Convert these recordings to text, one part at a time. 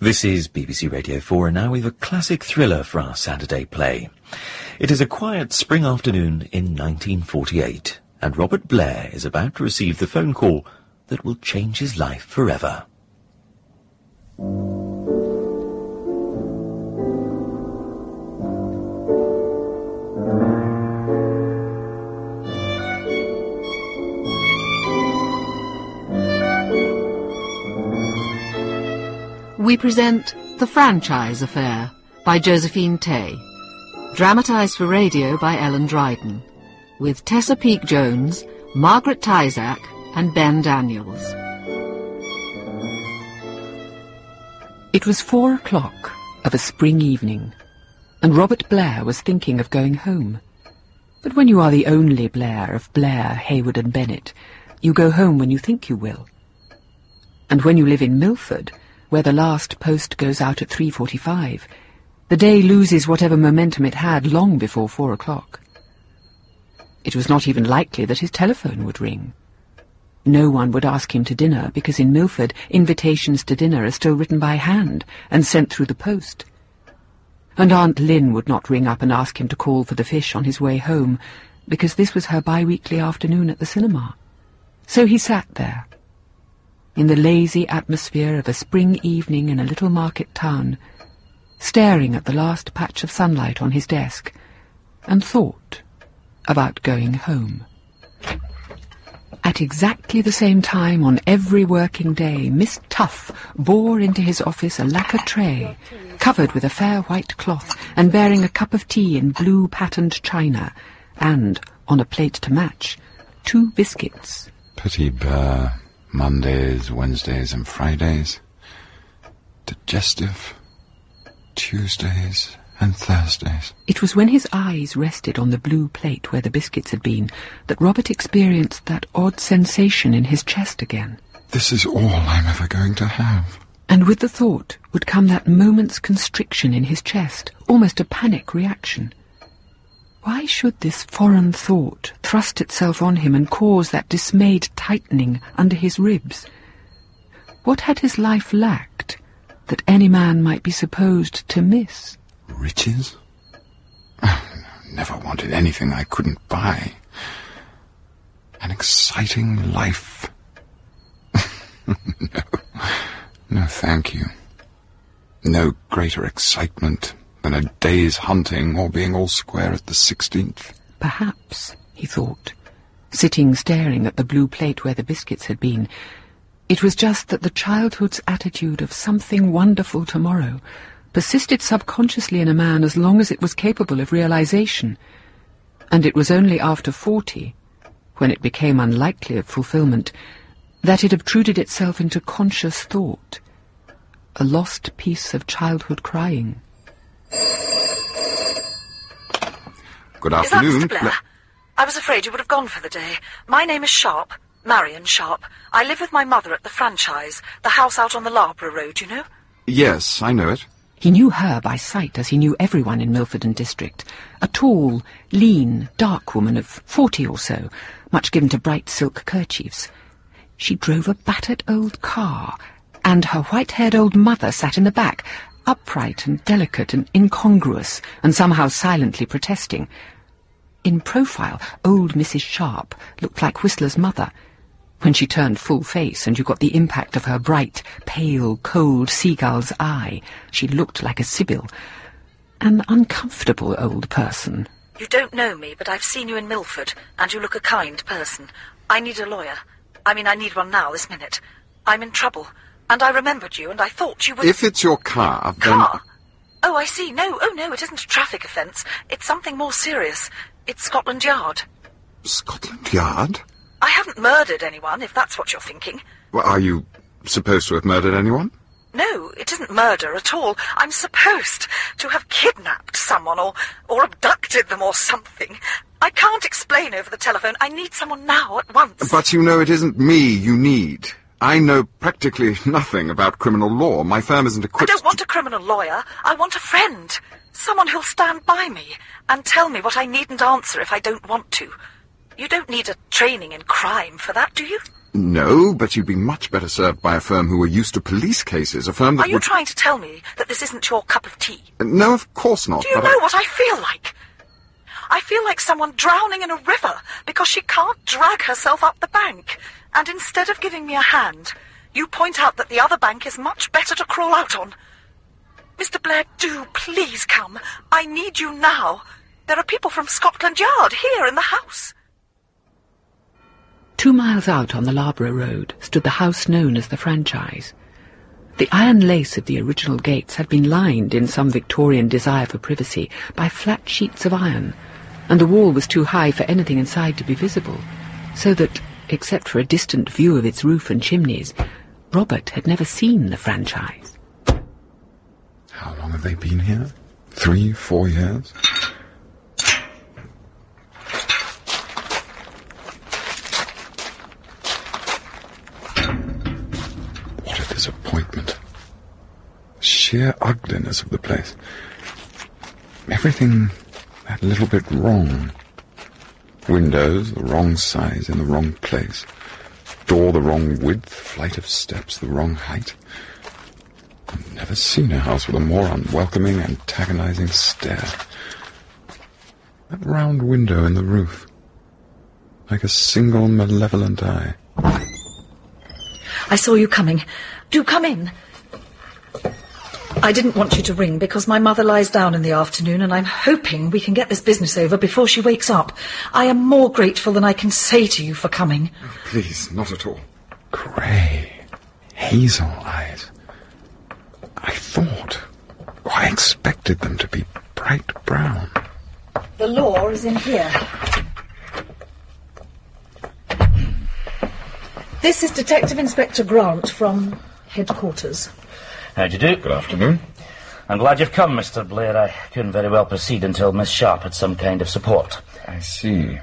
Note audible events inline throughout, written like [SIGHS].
This is BBC Radio 4 and now we have a classic thriller for our Saturday play. It is a quiet spring afternoon in 1948 and Robert Blair is about to receive the phone call that will change his life forever. We present The Franchise Affair by Josephine Tey, dramatised for radio by Ellen Dryden, with Tessa Peake Jones, Margaret Tyzack and Ben Daniels. It was four o'clock of a spring evening, and Robert Blair was thinking of going home. But when you are the only Blair of Blair, Hayward and Bennett, you go home when you think you will. And when you live in Milford, where the last post goes out at 3.45, the day loses whatever momentum it had long before four o'clock. It was not even likely that his telephone would ring. No one would ask him to dinner because in Milford invitations to dinner are still written by hand and sent through the post. And Aunt Lynn would not ring up and ask him to call for the fish on his way home because this was her bi-weekly afternoon at the cinema. So he sat there, in the lazy atmosphere of a spring evening in a little market town, staring at the last patch of sunlight on his desk, and thought about going home. At exactly the same time on every working day, Miss Tuff bore into his office a lacquer tray, covered with a fair white cloth, and bearing a cup of tea in blue patterned china, and, on a plate to match, two biscuits. Petit beurre. Mondays, Wednesdays, and Fridays. Digestive. Tuesdays and Thursdays. It was when his eyes rested on the blue plate where the biscuits had been that Robert experienced that odd sensation in his chest again. This is all I'm ever going to have. And with the thought would come that moment's constriction in his chest, almost a panic reaction. Why should this foreign thought thrust itself on him and cause that dismayed tightening under his ribs? What had his life lacked that any man might be supposed to miss? Riches? Ah, never wanted anything I couldn't buy. An exciting life. [LAUGHS] no. No, thank you. No greater excitement than a day's hunting or being all square at the sixteenth. Perhaps, he thought, sitting staring at the blue plate where the biscuits had been, it was just that the childhood's attitude of something wonderful tomorrow persisted subconsciously in a man as long as it was capable of realization, and it was only after forty, when it became unlikely of fulfillment, that it obtruded itself into conscious thought, a lost piece of childhood crying. Good afternoon. Is that Mr. Blair? I was afraid you would have gone for the day. My name is Sharp, Marion Sharp. I live with my mother at the franchise, the house out on the Larborough Road, you know? Yes, I know it. He knew her by sight as he knew everyone in Milford and District. A tall, lean, dark woman of forty or so, much given to bright silk kerchiefs. She drove a battered old car, and her white-haired old mother sat in the back, upright and delicate and incongruous, and somehow silently protesting. In profile, old Mrs. Sharp looked like Whistler's mother. When she turned full face and you got the impact of her bright, pale, cold seagull's eye, she looked like a sibyl. An uncomfortable old person. You don't know me, but I've seen you in Milford, and you look a kind person. I need a lawyer. I mean, I need one now, this minute. I'm in trouble, and I remembered you, and I thought you would... If it's your car, then... Car? Oh, I see. No, oh no, it isn't a traffic offence. It's something more serious. It's Scotland Yard. Scotland Yard? I haven't murdered anyone, if that's what you're thinking. Well, are you supposed to have murdered anyone? No, it isn't murder at all. I'm supposed to have kidnapped someone or, or abducted them or something. I can't explain over the telephone. I need someone now at once. But you know it isn't me you need. I know practically [LAUGHS] nothing about criminal law. My firm isn't equipped. I don't want a criminal lawyer. I want a friend. Someone who'll stand by me and tell me what I needn't answer if I don't want to. You don't need a training in crime for that, do you? No, but you'd be much better served by a firm who were used to police cases, a firm that Are you would... trying to tell me that this isn't your cup of tea? No, of course not. Do you know I... what I feel like? I feel like someone drowning in a river because she can't drag herself up the bank. And instead of giving me a hand, you point out that the other bank is much better to crawl out on. Mr. Blair, do please come. I need you now. There are people from Scotland Yard here in the house. Two miles out on the Larborough Road stood the house known as the Franchise. The iron lace of the original gates had been lined in some Victorian desire for privacy by flat sheets of iron, and the wall was too high for anything inside to be visible, so that, except for a distant view of its roof and chimneys, Robert had never seen the franchise. How long have they been here? Three, four years? What a disappointment. Sheer ugliness of the place. Everything that little bit wrong. Windows the wrong size in the wrong place. Door the wrong width, flight of steps the wrong height. I've never seen a house with a more unwelcoming, antagonizing stare. That round window in the roof. Like a single malevolent eye. I saw you coming. Do come in. I didn't want you to ring because my mother lies down in the afternoon and I'm hoping we can get this business over before she wakes up. I am more grateful than I can say to you for coming. Oh, please, not at all. Grey. Hazel eyes. I thought. I expected them to be bright brown. The law is in here. This is Detective Inspector Grant from headquarters. How do you do? Good afternoon. I'm glad you've come, Mr. Blair. I couldn't very well proceed until Miss Sharp had some kind of support. I see.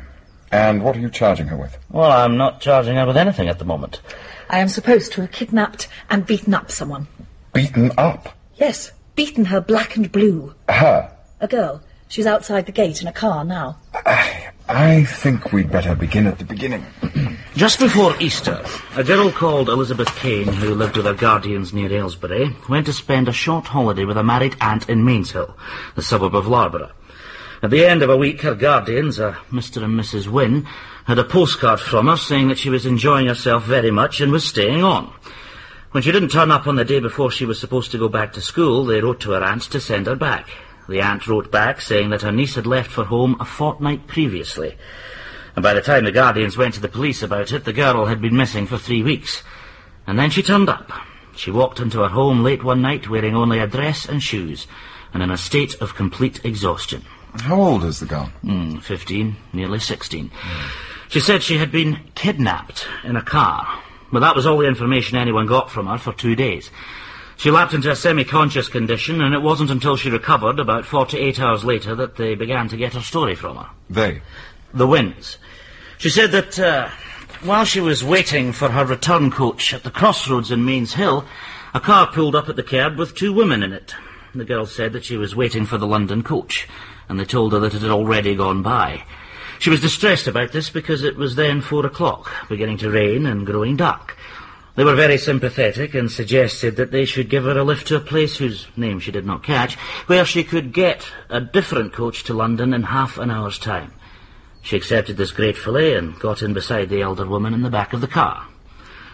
And what are you charging her with? Well, I'm not charging her with anything at the moment. I am supposed to have kidnapped and beaten up someone. Beaten up. Yes, beaten her black and blue. Her. A girl. She's outside the gate in a car now. I I think we'd better begin at the beginning. Just before Easter, a girl called Elizabeth Kane, who lived with her guardians near Aylesbury, went to spend a short holiday with a married aunt in Mainshill, the suburb of Larborough. At the end of a week, her guardians, uh, Mr. and Mrs. Wynn, had a postcard from her saying that she was enjoying herself very much and was staying on. When she didn't turn up on the day before she was supposed to go back to school, they wrote to her aunt to send her back. The aunt wrote back saying that her niece had left for home a fortnight previously. And by the time the guardians went to the police about it, the girl had been missing for three weeks. And then she turned up. She walked into her home late one night wearing only a dress and shoes, and in a state of complete exhaustion. How old is the girl? Hmm, 15, nearly 16. She said she had been kidnapped in a car. But that was all the information anyone got from her for two days. She lapsed into a semi-conscious condition, and it wasn't until she recovered, about 48 hours later, that they began to get her story from her. They. The Wynns. She said that uh, while she was waiting for her return coach at the crossroads in Mainshill, a car pulled up at the curb with two women in it. The girl said that she was waiting for the London coach, and they told her that it had already gone by. She was distressed about this because it was then four o'clock, beginning to rain and growing dark. They were very sympathetic and suggested that they should give her a lift to a place whose name she did not catch, where she could get a different coach to London in half an hour's time. She accepted this gratefully and got in beside the elder woman in the back of the car.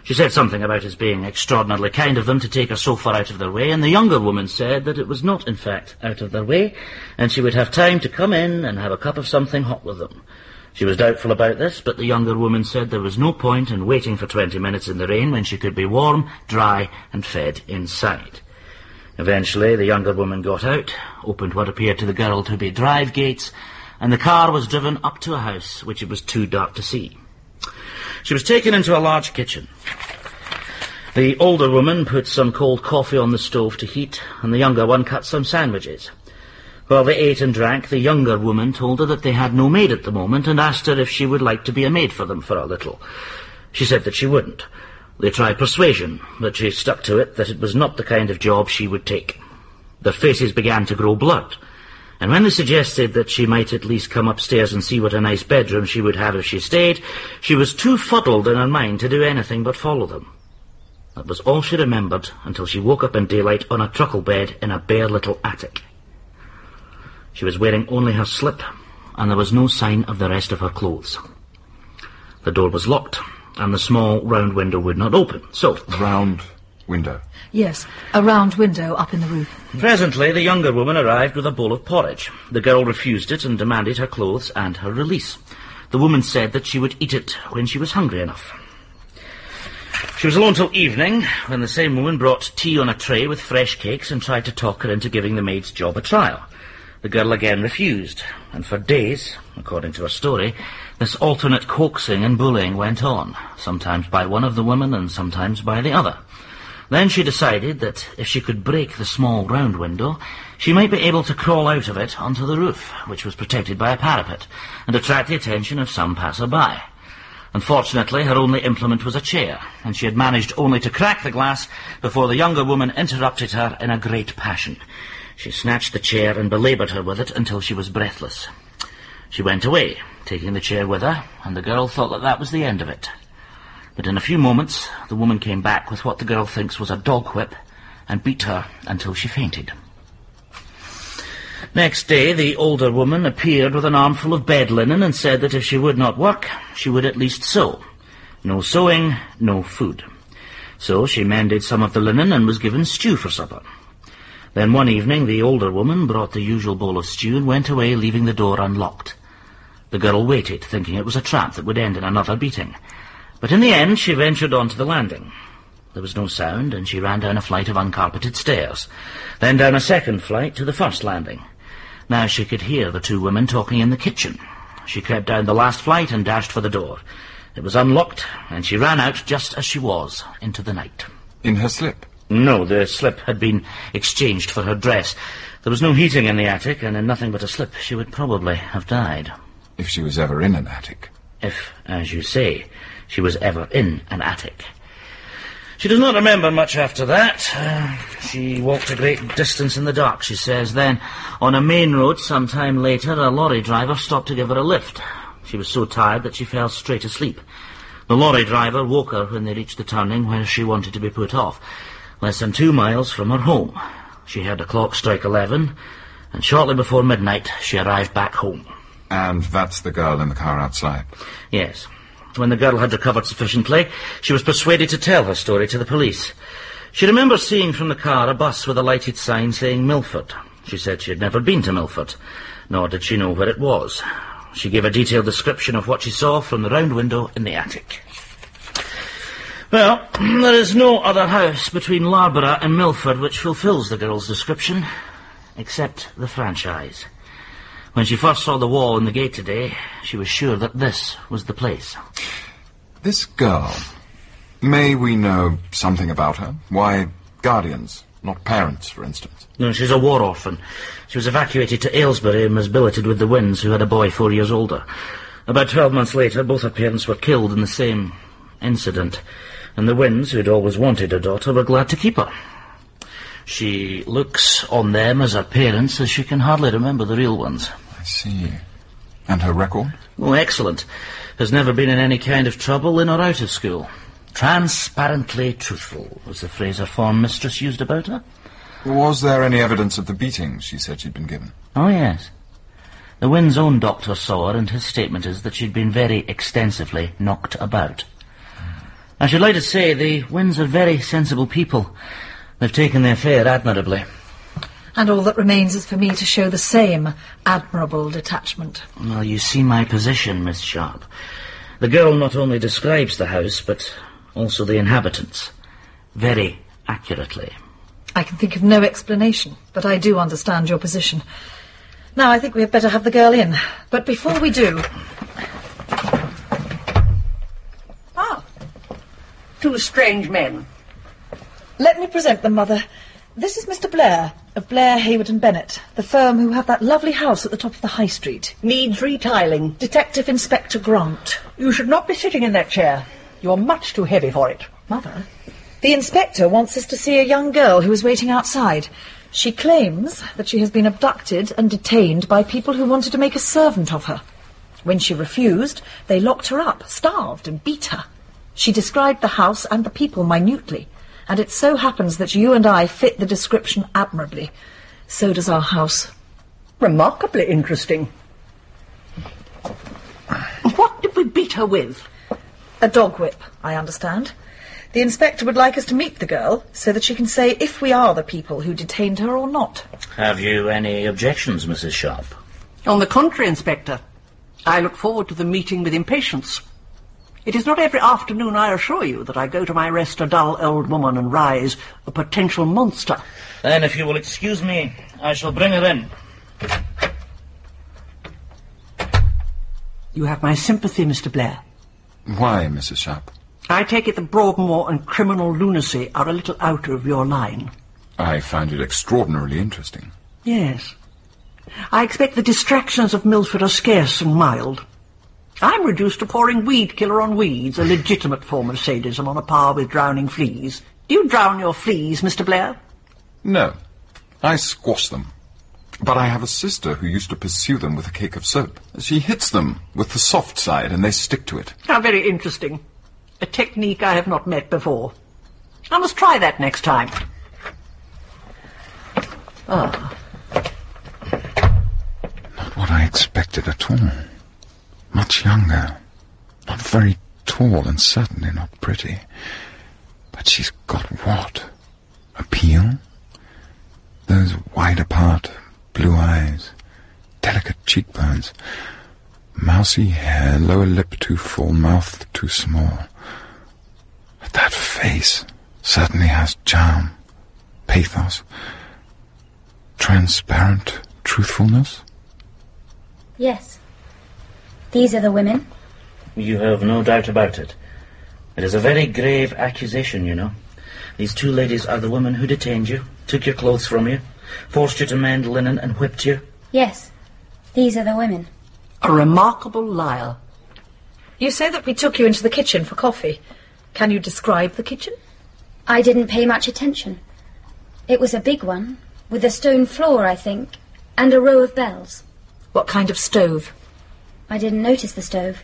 She said something about his being extraordinarily kind of them to take her so far out of their way, and the younger woman said that it was not, in fact, out of their way, and she would have time to come in and have a cup of something hot with them. She was doubtful about this, but the younger woman said there was no point in waiting for twenty minutes in the rain when she could be warm, dry, and fed inside. Eventually, the younger woman got out, opened what appeared to the girl to be drive gates, and the car was driven up to a house which it was too dark to see. She was taken into a large kitchen. The older woman put some cold coffee on the stove to heat, and the younger one cut some sandwiches. While they ate and drank, the younger woman told her that they had no maid at the moment and asked her if she would like to be a maid for them for a little. She said that she wouldn't. They tried persuasion, but she stuck to it that it was not the kind of job she would take. Their faces began to grow blurred, And when they suggested that she might at least come upstairs and see what a nice bedroom she would have if she stayed, she was too fuddled in her mind to do anything but follow them. That was all she remembered until she woke up in daylight on a truckle bed in a bare little attic. She was wearing only her slip, and there was no sign of the rest of her clothes. The door was locked, and the small round window would not open, so... Round window. Yes, a round window up in the roof. Presently, the younger woman arrived with a bowl of porridge. The girl refused it and demanded her clothes and her release. The woman said that she would eat it when she was hungry enough. She was alone till evening, when the same woman brought tea on a tray with fresh cakes and tried to talk her into giving the maid's job a trial. The girl again refused, and for days, according to her story, this alternate coaxing and bullying went on, sometimes by one of the women and sometimes by the other. Then she decided that if she could break the small round window, she might be able to crawl out of it onto the roof, which was protected by a parapet, and attract the attention of some passer-by. Unfortunately, her only implement was a chair, and she had managed only to crack the glass before the younger woman interrupted her in a great passion. She snatched the chair and belaboured her with it until she was breathless. She went away, taking the chair with her, and the girl thought that that was the end of it. But in a few moments, the woman came back with what the girl thinks was a dog whip and beat her until she fainted. Next day, the older woman appeared with an armful of bed linen and said that if she would not work, she would at least sew. No sewing, no food. So she mended some of the linen and was given stew for supper. Then one evening, the older woman brought the usual bowl of stew and went away, leaving the door unlocked. The girl waited, thinking it was a trap that would end in another beating. But in the end, she ventured onto the landing. There was no sound, and she ran down a flight of uncarpeted stairs, then down a second flight to the first landing. Now she could hear the two women talking in the kitchen. She crept down the last flight and dashed for the door. It was unlocked, and she ran out just as she was, into the night. In her slip. No, the slip had been exchanged for her dress. There was no heating in the attic, and in nothing but a slip she would probably have died. If she was ever in an attic. If, as you say, she was ever in an attic. She does not remember much after that. Uh, she walked a great distance in the dark, she says. Then, on a main road some time later, a lorry driver stopped to give her a lift. She was so tired that she fell straight asleep. The lorry driver woke her when they reached the turning where she wanted to be put off, less than two miles from her home. She heard the clock strike eleven, and shortly before midnight she arrived back home. And that's the girl in the car outside. Yes. When the girl had recovered sufficiently, she was persuaded to tell her story to the police. She remembers seeing from the car a bus with a lighted sign saying Milford. She said she had never been to Milford, nor did she know where it was. She gave a detailed description of what she saw from the round window in the attic. Well, [CLEARS THROAT] there is no other house between Larborough and Milford which fulfills the girl's description, except the franchise. When she first saw the wall and the gate today, she was sure that this was the place. This girl. May we know something about her? Why guardians, not parents, for instance? No, she's a war orphan. She was evacuated to Aylesbury and was billeted with the Wynns, who had a boy four years older. About twelve months later, both her parents were killed in the same incident, and the Wynns, who'd always wanted a daughter, were glad to keep her. She looks on them as her parents, as she can hardly remember the real ones. See. And her record? Oh, excellent. Has never been in any kind of trouble in or out of school. Transparently truthful was the phrase her form mistress used about her. Was there any evidence of the beatings she said she'd been given? Oh, yes. The Wynn's own doctor saw her, and his statement is that she'd been very extensively knocked about. I should like to say the Wynns are very sensible people. They've taken their fare admirably. And all that remains is for me to show the same admirable detachment. Well, you see my position, Miss Sharp. The girl not only describes the house, but also the inhabitants. Very accurately. I can think of no explanation, but I do understand your position. Now I think we had better have the girl in. But before we do, Ah, two strange men. let me present them, Mother. This is Mr. Blair, of Blair, Hayward and Bennett, the firm who have that lovely house at the top of the High Street. Needs retiling. Detective Inspector Grant. You should not be sitting in that chair. You're much too heavy for it. Mother, The inspector wants us to see a young girl who is waiting outside. She claims that she has been abducted and detained by people who wanted to make a servant of her. When she refused, they locked her up, starved, and beat her. She described the house and the people minutely, and it so happens that you and I fit the description admirably. So does our house. Remarkably interesting. What did we beat her with? A dog whip, I understand. The inspector would like us to meet the girl so that she can say if we are the people who detained her or not. Have you any objections, Mrs. Sharp? On the contrary, Inspector. I look forward to the meeting with impatience. It is not every afternoon, I assure you, that I go to my rest a dull old woman and rise a potential monster. Then, if you will excuse me, I shall bring her in. You have my sympathy, Mr. Blair. Why, Mrs. Sharp? I take it that Broadmoor and criminal lunacy are a little out of your line. I find it extraordinarily interesting. Yes. I expect the distractions of Milford are scarce and mild. I'm reduced to pouring weed killer on weeds, a legitimate form of sadism on a par with drowning fleas. Do you drown your fleas, Mr. Blair? No, I squash them. But I have a sister who used to pursue them with a cake of soap. She hits them with the soft side and they stick to it. How very interesting. A technique I have not met before. I must try that next time. Ah, Not what I expected at all. Much younger. Not very tall and certainly not pretty. But she's got what? Appeal? Those wide apart blue eyes, delicate cheekbones, mousy hair, lower lip too full, mouth too small. But that face certainly has charm, pathos, transparent truthfulness. Yes. These are the women. You have no doubt about it. It is a very grave accusation, you know. These two ladies are the women who detained you, took your clothes from you, forced you to mend linen, and whipped you. Yes. These are the women. a remarkable liar. You say that we took you into the kitchen for coffee. Can you describe the kitchen? I didn't pay much attention. It was a big one, with a stone floor, I think, and a row of bells. What kind of stove? I didn't notice the stove.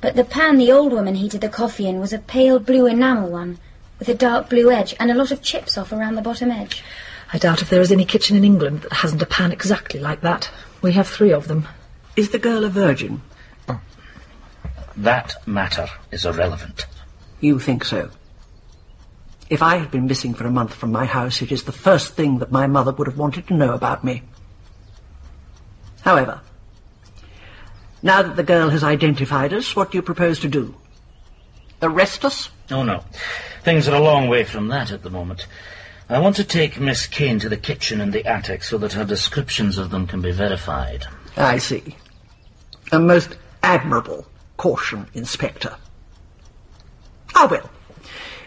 But the pan the old woman heated the coffee in was a pale blue enamel one, with a dark blue edge and a lot of chips off around the bottom edge. I doubt if there is any kitchen in England that hasn't a pan exactly like that. We have three of them. Is the girl a virgin? Oh. That matter is irrelevant. You think so? If I had been missing for a month from my house, it is the first thing that my mother would have wanted to know about me. However, now that the girl has identified us, what do you propose to do? Arrest us? Oh, no. Things are a long way from that at the moment. I want to take Miss Kane to the kitchen and the attic so that her descriptions of them can be verified. I see. A most admirable caution, Inspector. Ah, well.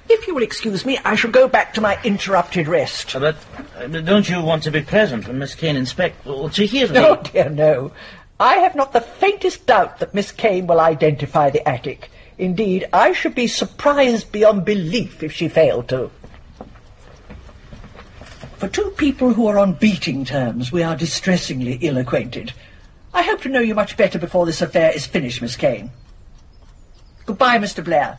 If you will excuse me, I shall go back to my interrupted rest. But uh, don't you want to be present when Miss Kane inspects? Well, to hear the... [LAUGHS] Oh, dear, no. I have not the faintest doubt that Miss Kane will identify the attic. Indeed, I should be surprised beyond belief if she failed to. For two people who are on beating terms, we are distressingly ill acquainted. I hope to know you much better before this affair is finished, Miss Kane. Goodbye, Mr. Blair.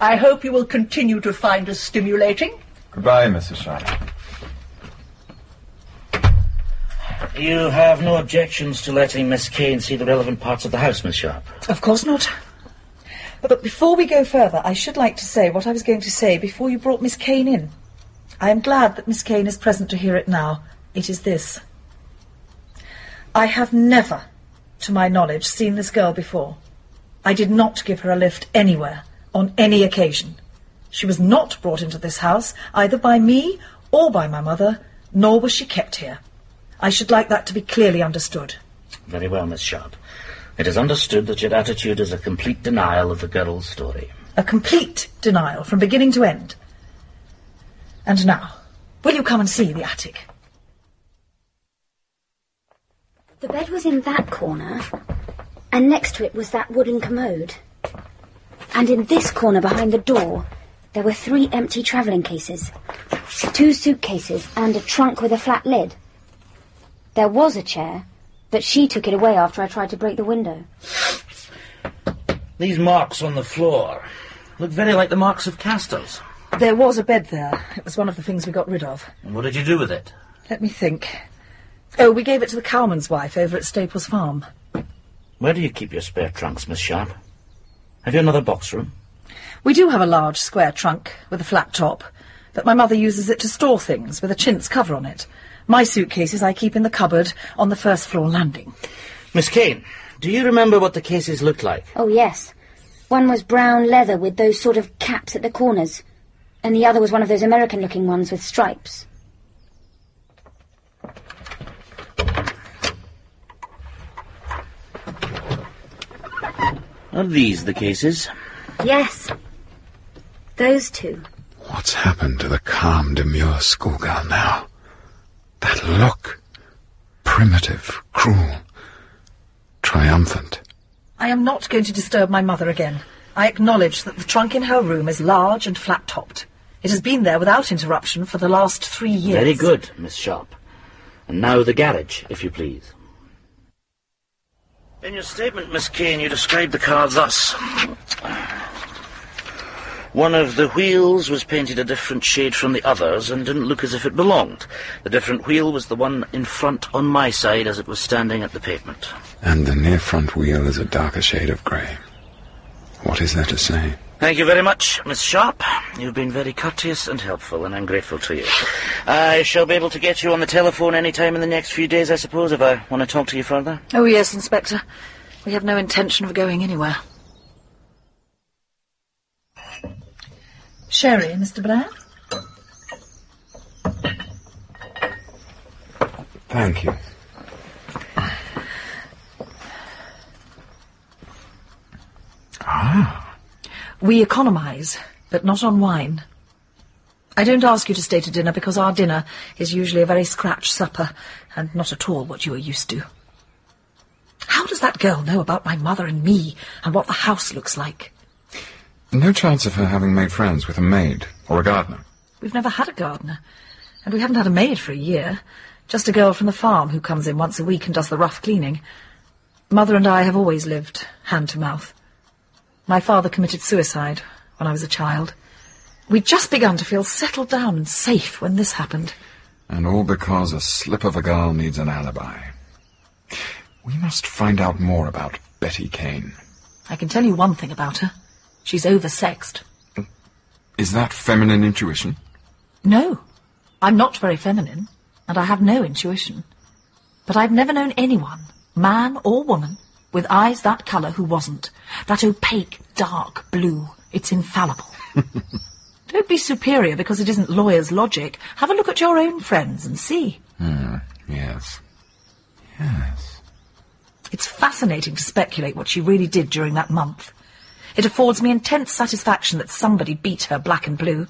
I hope you will continue to find us stimulating. Goodbye, Mrs. Sharp. You have no objections to letting Miss Kane see the relevant parts of the house, Miss Sharp? Of course not. But before we go further, I should like to say what I was going to say before you brought Miss Kane in. I am glad that Miss Kane is present to hear it now. It is this. I have never, to my knowledge, seen this girl before. I did not give her a lift anywhere, on any occasion. She was not brought into this house, either by me or by my mother, nor was she kept here. I should like that to be clearly understood. Very well, Miss Sharp. It is understood that your attitude is a complete denial of the girl's story. A complete denial from beginning to end. And now, will you come and see the attic? The bed was in that corner, and next to it was that wooden commode. And in this corner behind the door, There were three empty travelling cases, two suitcases, and a trunk with a flat lid. There was a chair, but she took it away after I tried to break the window. These marks on the floor look very like the marks of casters. There was a bed there. It was one of the things we got rid of. And what did you do with it? Let me think. Oh, we gave it to the cowman's wife over at Staples Farm. Where do you keep your spare trunks, Miss Sharp? Have you another box room? We do have a large square trunk with a flat top, but my mother uses it to store things with a chintz cover on it. My suitcases I keep in the cupboard on the first floor landing. Miss Kane, do you remember what the cases looked like? Oh, yes. One was brown leather with those sort of caps at the corners, and the other was one of those American-looking ones with stripes. Are these the cases? Yes. Those two. What's happened to the calm, demure schoolgirl now? That look. Primitive, cruel, triumphant. I am not going to disturb my mother again. I acknowledge that the trunk in her room is large and flat-topped. It has been there without interruption for the last three years. Very good, Miss Sharp. And now the garage, if you please. In your statement, Miss Kane, you described the car thus. One of the wheels was painted a different shade from the others and didn't look as if it belonged. The different wheel was the one in front on my side as it was standing at the pavement. And the near front wheel is a darker shade of grey. What is there to say? Thank you very much, Miss Sharp. You've been very courteous and helpful, and I'm grateful to you. I shall be able to get you on the telephone any time in the next few days, I suppose, if I want to talk to you further. Oh, yes, Inspector. We have no intention of going anywhere. Sherry, Mr. Blair? Thank you. Ah, We economise, but not on wine. I don't ask you to stay to dinner because our dinner is usually a very scratch supper and not at all what you are used to. How does that girl know about my mother and me and what the house looks like? No chance of her having made friends with a maid or a gardener. We've never had a gardener, and we haven't had a maid for a year. Just a girl from the farm who comes in once a week and does the rough cleaning. Mother and I have always lived hand to mouth. My father committed suicide when I was a child. We'd just begun to feel settled down and safe when this happened. And all because a slip of a girl needs an alibi. We must find out more about Betty Kane. I can tell you one thing about her. She's oversexed. Is that feminine intuition? No, I'm not very feminine, and I have no intuition. But I've never known anyone, man or woman, with eyes that colour who wasn't. That opaque, dark blue. It's infallible. [LAUGHS] Don't be superior because it isn't lawyer's logic. Have a look at your own friends and see. Hmm, yes. Yes. It's fascinating to speculate what she really did during that month. It affords me intense satisfaction that somebody beat her black and blue.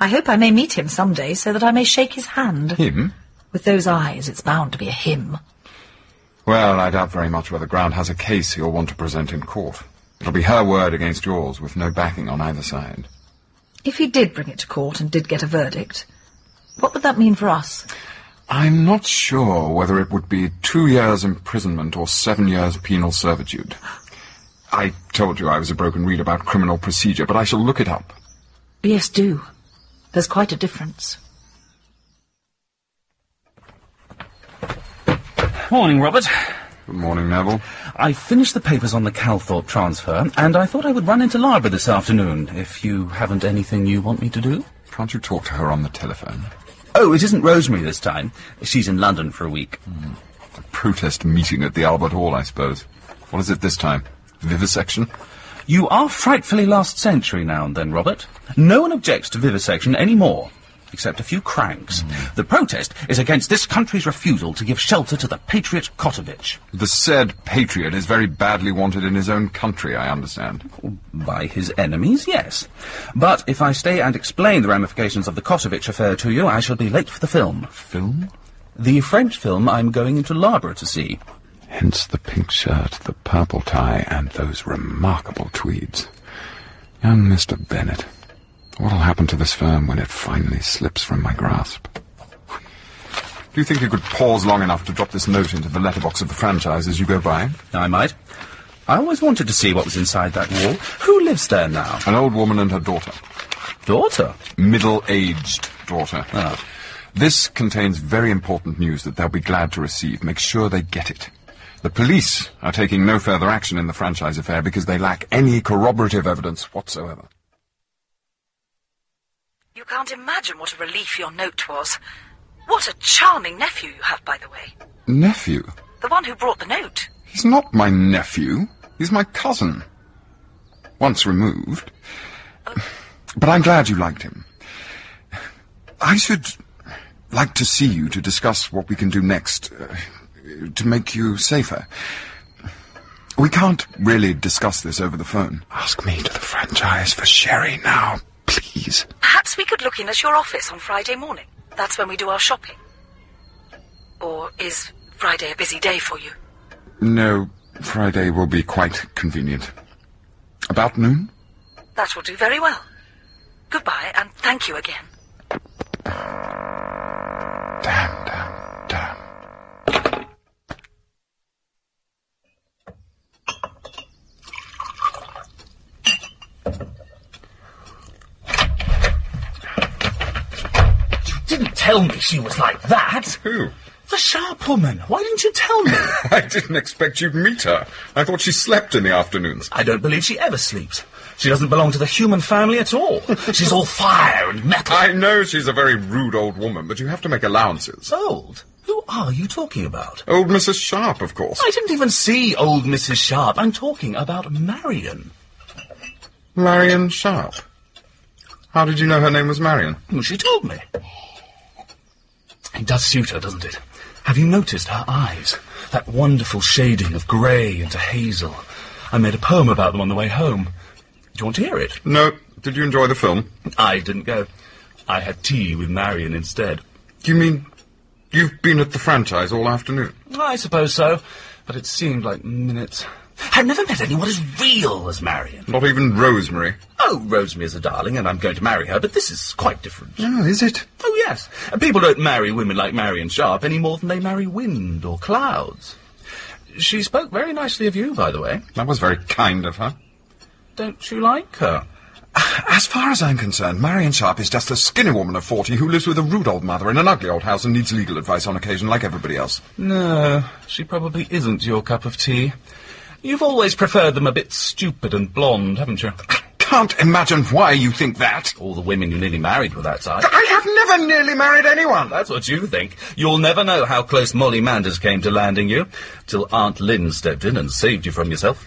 I hope I may meet him some day so that I may shake his hand. Him? With those eyes, it's bound to be a him. Well, I doubt very much whether Grant has a case he'll want to present in court. It'll be her word against yours, with no backing on either side. If he did bring it to court and did get a verdict, what would that mean for us? I'm not sure whether it would be two years imprisonment or seven years penal servitude. I told you I was a broken reed about criminal procedure, but I shall look it up. Yes, do. There's quite a difference. Morning, Robert. Good morning, Neville. I finished the papers on the Calthorpe transfer, and I thought I would run into Lara this afternoon, if you haven't anything you want me to do. Can't you talk to her on the telephone? Oh, it isn't Rosemary this time. She's in London for a week. Hmm. A protest meeting at the Albert Hall, I suppose. What is it this time? Vivisection? You are frightfully last century now and then, Robert. No one objects to vivisection anymore, except a few cranks. The protest is against this country's refusal to give shelter to the patriot Kotovich. The said patriot is very badly wanted in his own country, I understand. By his enemies, yes. But if I stay and explain the ramifications of the Kotovich affair to you, I shall be late for the film. Film? The French film I'm going into Larborough to see. Hence the pink shirt, the purple tie, and those remarkable tweeds. Young Mr. Bennett. What'll happen to this firm when it finally slips from my grasp? Do you think you could pause long enough to drop this note into the letterbox of the franchise as you go by? I might. I always wanted to see what was inside that wall. Who lives there now? An old woman and her daughter. Daughter? Middle-aged daughter. Ah. This contains very important news that they'll be glad to receive. Make sure they get it. The police are taking no further action in the franchise affair because they lack any corroborative evidence whatsoever. You can't imagine what a relief your note was. What a charming nephew you have, by the way. Nephew? The one who brought the note. He's not my nephew. He's my cousin. Once removed. But I'm glad you liked him. I should like to see you to discuss what we can do next uh, to make you safer. We can't really discuss this over the phone. Ask me to the franchise for Sherry now, please. Perhaps we could look in at your office on Friday morning. That's when we do our shopping. Or is Friday a busy day for you? No, Friday will be quite convenient. About noon? That will do very well. Goodbye, and thank you again. Damn, damn, damn. You didn't tell me she was like that. Who? The sharp woman. Why didn't you tell me? [LAUGHS] I didn't expect you'd meet her. I thought she slept in the afternoons. I don't believe she ever sleeps. She doesn't belong to the human family at all. She's all fire and metal. I know she's a very rude old woman, but you have to make allowances. Old? Who are you talking about? Old Mrs. Sharp, of course. I didn't even see old Mrs. Sharp. I'm talking about Marion. Marion Sharp. How did you know her name was Marion? Well, she told me. It does suit her, doesn't it? Have you noticed her eyes? That wonderful shading of grey into hazel. I made a poem about them on the way home. Do you want to hear it? No. Did you enjoy the film? I didn't go. I had tea with Marion instead. You mean you've been at the franchise all afternoon? I suppose so, but it seemed like minutes. I've never met anyone as real as Marion. Not even Rosemary. Oh, Rosemary's a darling, and I'm going to marry her, but this is quite different. Oh, is it? Oh, yes. And people don't marry women like Marion Sharp any more than they marry wind or clouds. She spoke very nicely of you, by the way. That was very kind of her. Don't you like her? As far as I'm concerned, Marion Sharp is just a skinny woman of 40 who lives with a rude old mother in an ugly old house and needs legal advice on occasion like everybody else. No, she probably isn't your cup of tea. You've always preferred them a bit stupid and blonde, haven't you? I can't imagine why you think that. All the women you nearly married were that type. I have never nearly married anyone. That's what you think. You'll never know how close Molly Manders came to landing you, till Aunt Lynn stepped in and saved you from yourself.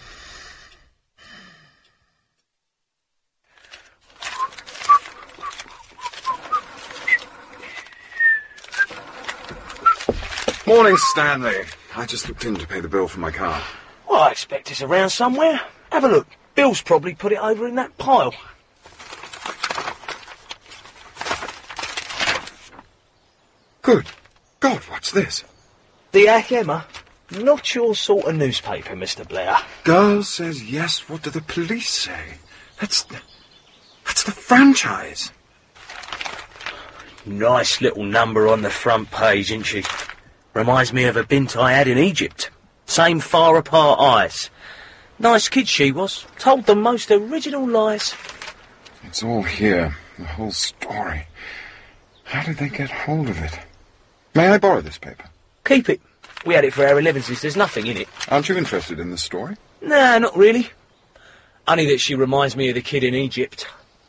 Morning, Stanley. I just looked in to pay the bill for my car. Well, I expect it's around somewhere. Have a look. Bill's probably put it over in that pile. Good. God, what's this? The Ack Emma? Not your sort of newspaper, Mr. Blair. Girl says yes. What do the police say? That's that's the franchise. Nice little number on the front page, isn't she? Reminds me of a bint I had in Egypt. Same far apart eyes. Nice kid she was. Told the most original lies. It's all here. The whole story. How did they get hold of it? May I borrow this paper? Keep it. We had it for our elevenses. There's nothing in it. Aren't you interested in the story? Nah, not really. Only that she reminds me of the kid in Egypt.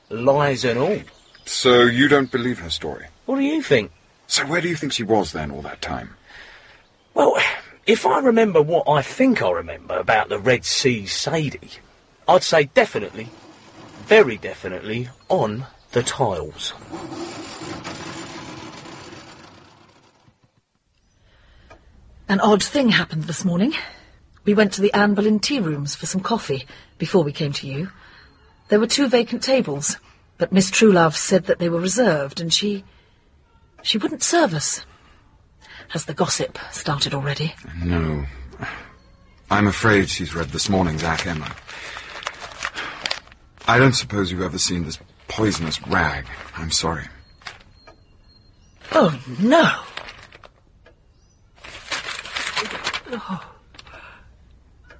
Lies and all. So you don't believe her story? What do you think? So where do you think she was then all that time? Well, if I remember what I think I remember about the Red Sea Sadie, I'd say definitely, very definitely, on the tiles. An odd thing happened this morning. We went to the Anne Boleyn tea rooms for some coffee before we came to you. There were two vacant tables, but Miss Truelove said that they were reserved, and she... she wouldn't serve us. Has the gossip started already? No. I'm afraid she's read this morning's Ack Emma. I don't suppose you've ever seen this poisonous rag. I'm sorry. Oh, no. Oh.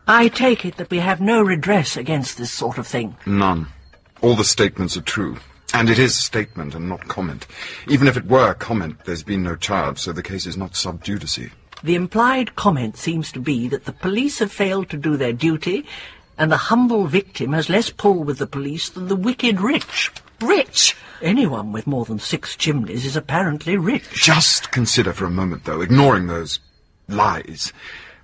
I take it that we have no redress against this sort of thing. None. All the statements are true. And it is statement and not comment. Even if it were comment, there's been no charge, so the case is not sub judice. The implied comment seems to be that the police have failed to do their duty, and the humble victim has less pull with the police than the wicked rich. Rich! Anyone with more than six chimneys is apparently rich. Just consider for a moment, though, ignoring those lies.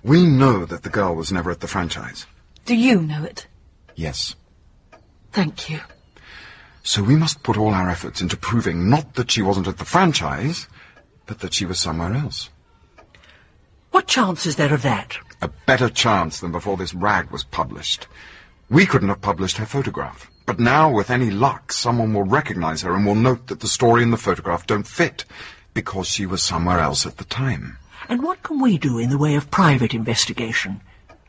We know that the girl was never at the franchise. Do you know it? Yes. Thank you. So we must put all our efforts into proving not that she wasn't at the franchise, but that she was somewhere else. What chance is there of that? A better chance than before this rag was published. We couldn't have published her photograph. But now, with any luck, someone will recognize her and will note that the story and the photograph don't fit, because she was somewhere else at the time. And what can we do in the way of private investigation?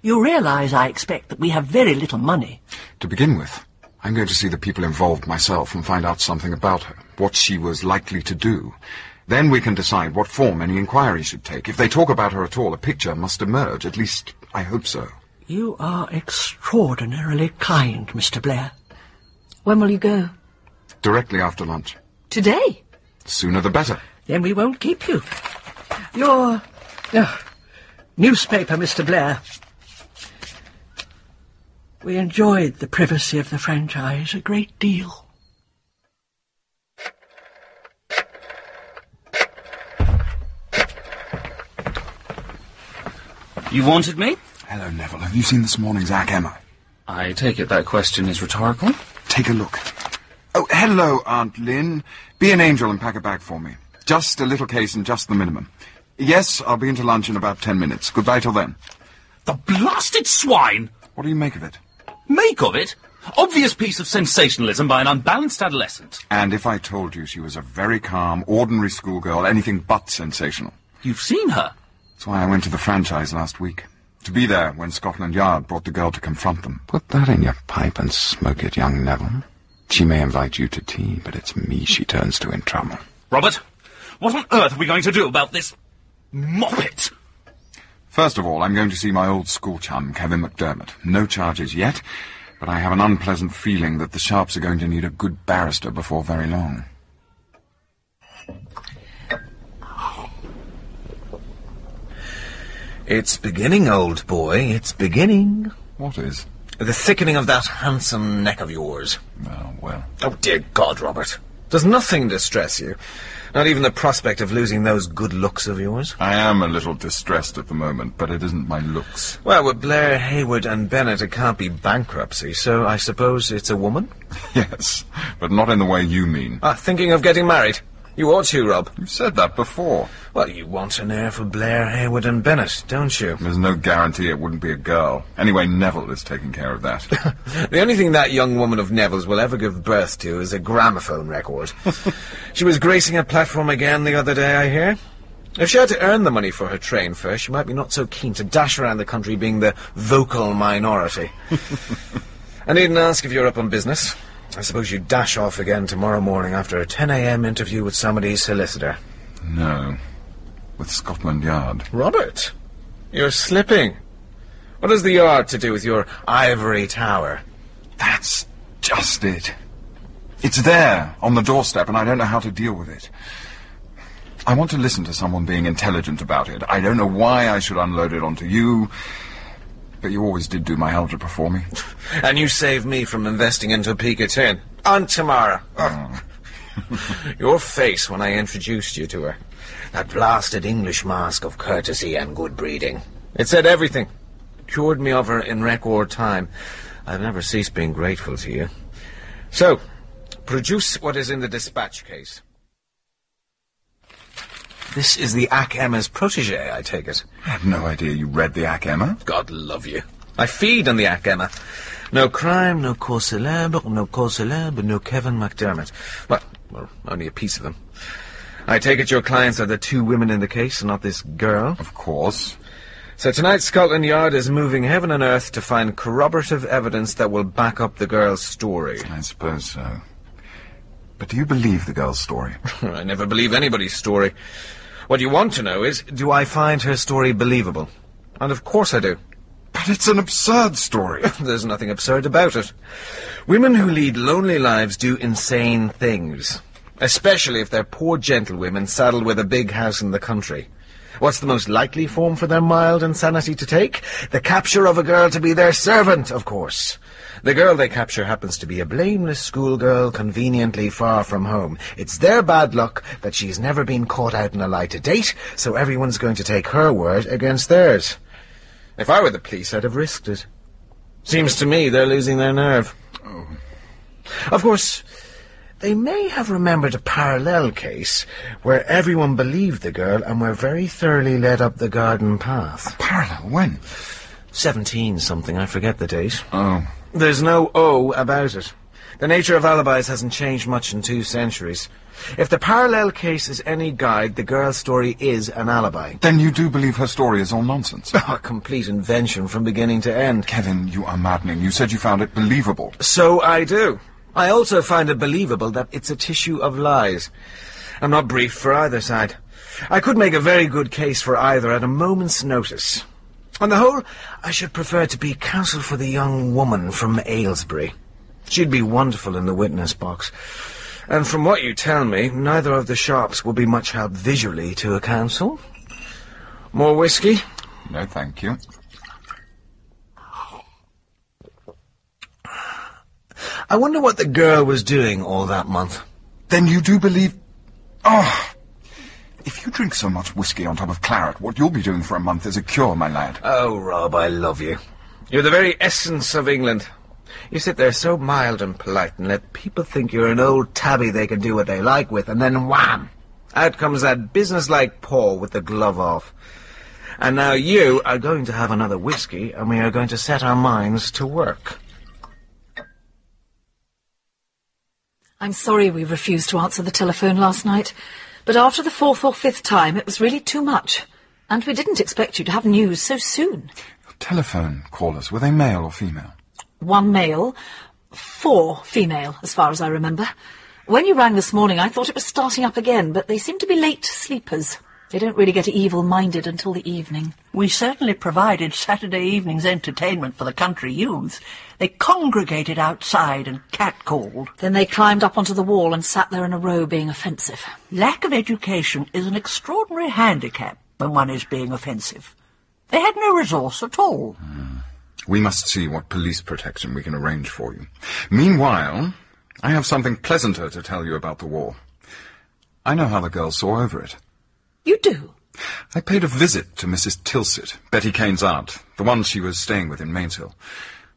You realize, I expect, that we have very little money. To begin with, I'm going to see the people involved myself and find out something about her, what she was likely to do. Then we can decide what form any inquiry should take. If they talk about her at all, a picture must emerge. At least, I hope so. You are extraordinarily kind, Mr. Blair. When will you go? Directly after lunch. Today? Sooner the better. Then we won't keep you. Your uh, newspaper, Mr. Blair. We enjoyed the privacy of the franchise a great deal. You wanted me? Hello, Neville. Have you seen this morning's Ack Emma? I take it that question is rhetorical. Take a look. Oh, hello, Aunt Lynn. Be an angel and pack a bag for me. Just a little case and just the minimum. Yes, I'll be into lunch in about ten minutes. Goodbye till then. The blasted swine! What do you make of it? Make of it? Obvious piece of sensationalism by an unbalanced adolescent. And if I told you she was a very calm, ordinary schoolgirl, anything but sensational. You've seen her. That's why I went to the franchise last week. To be there when Scotland Yard brought the girl to confront them. Put that in your pipe and smoke it, young Neville. She may invite you to tea, but it's me she turns to in trouble. Robert, what on earth are we going to do about this moppet? First of all, I'm going to see my old school chum, Kevin McDermott. No charges yet, but I have an unpleasant feeling that the Sharps are going to need a good barrister before very long. It's beginning, old boy. It's beginning. What is? The thickening of that handsome neck of yours. Oh, well. Oh, dear God, Robert. Does nothing distress you? Not even the prospect of losing those good looks of yours? I am a little distressed at the moment, but it isn't my looks. Well, with Blair, Hayward, and Bennett, it can't be bankruptcy, so I suppose it's a woman? [LAUGHS] Yes, but not in the way you mean. Ah, thinking of getting married? You ought to, Rob. You've said that before. Well, you want an heir for Blair, Hayward, and Bennett, don't you? There's no guarantee it wouldn't be a girl. Anyway, Neville is taking care of that. [LAUGHS] The only thing that young woman of Neville's will ever give birth to is a gramophone record. [LAUGHS] she was gracing a platform again the other day, I hear. If she had to earn the money for her train fare, she might be not so keen to dash around the country being the vocal minority. [LAUGHS] I needn't ask if you're up on business. I suppose you dash off again tomorrow morning after a 10 a.m. interview with somebody's solicitor. no. With Scotland Yard. Robert, you're slipping. What has the yard to do with your ivory tower? That's just it. It's there, on the doorstep, and I don't know how to deal with it. I want to listen to someone being intelligent about it. I don't know why I should unload it onto you, but you always did do my algebra for me. [LAUGHS] And you saved me from investing into Pika Tin. On tomorrow. Oh. [LAUGHS] Your face when I introduced you to her. That blasted English mask of courtesy and good breeding. It said everything. Cured me of her in record time. I've never ceased being grateful to you. So, produce what is in the dispatch case. This is the Ack Emma's protege, I take it. I had no idea you read the Ack Emma. God love you. I feed on the Ack Emma. No crime, no cause célèbre, no cause célèbre, no Kevin McDermott. Well, well, only a piece of them. I take it your clients are the two women in the case and not this girl? Of course. So tonight Scotland Yard is moving heaven and earth to find corroborative evidence that will back up the girl's story. I suppose so. But do you believe the girl's story? [LAUGHS] I never believe anybody's story. What you want to know is, do I find her story believable? And of course I do. But it's an absurd story. [LAUGHS] There's nothing absurd about it. Women who lead lonely lives do insane things. Especially if they're poor gentlewomen saddled with a big house in the country. What's the most likely form for their mild insanity to take? The capture of a girl to be their servant, of course. The girl they capture happens to be a blameless schoolgirl conveniently far from home. It's their bad luck that she's never been caught out in a lie to date, so everyone's going to take her word against theirs. If I were the police, I'd have risked it. Seems to me they're losing their nerve. Oh. Of course, they may have remembered a parallel case where everyone believed the girl and were very thoroughly led up the garden path. Parallel? When? Seventeen something, I forget the date. Oh. There's no O about it. The nature of alibis hasn't changed much in two centuries. If the parallel case is any guide, the girl's story is an alibi. Then you do believe her story is all nonsense? [LAUGHS] A complete invention from beginning to end. Kevin, you are maddening. You said you found it believable. So I do. I also find it believable that it's a tissue of lies. I'm not briefed for either side. I could make a very good case for either at a moment's notice. On the whole, I should prefer to be counsel for the young woman from Aylesbury. She'd be wonderful in the witness box. And from what you tell me, neither of the sharps will be much help visually to a counsel. More whiskey? No, thank you. I wonder what the girl was doing all that month. Then you do believe... Oh! If you drink so much whiskey on top of claret, what you'll be doing for a month is a cure, my lad. Oh, Rob, I love you. You're the very essence of England. You sit there so mild and polite and let people think you're an old tabby they can do what they like with, and then wham! Out comes that businesslike paw with the glove off. And now you are going to have another whiskey, and we are going to set our minds to work. I'm sorry we refused to answer the telephone last night, but after the fourth or fifth time it was really too much. And we didn't expect you to have news so soon. Telephone callers, were they male or female? One male, four female, as far as I remember. When you rang this morning, I thought it was starting up again, but they seem to be late sleepers. They don't really get evil-minded until the evening. We certainly provided Saturday evening's entertainment for the country youths. They congregated outside and catcalled. Then they climbed up onto the wall and sat there in a row being offensive. Lack of education is an extraordinary handicap when one is being offensive. They had no resource at all. Hmm. We must see what police protection we can arrange for you. Meanwhile, I have something pleasanter to tell you about the war. I know how the girls saw over it. You do? I paid a visit to Mrs. Tilsit, Betty Kane's aunt, the one she was staying with in Mainshill.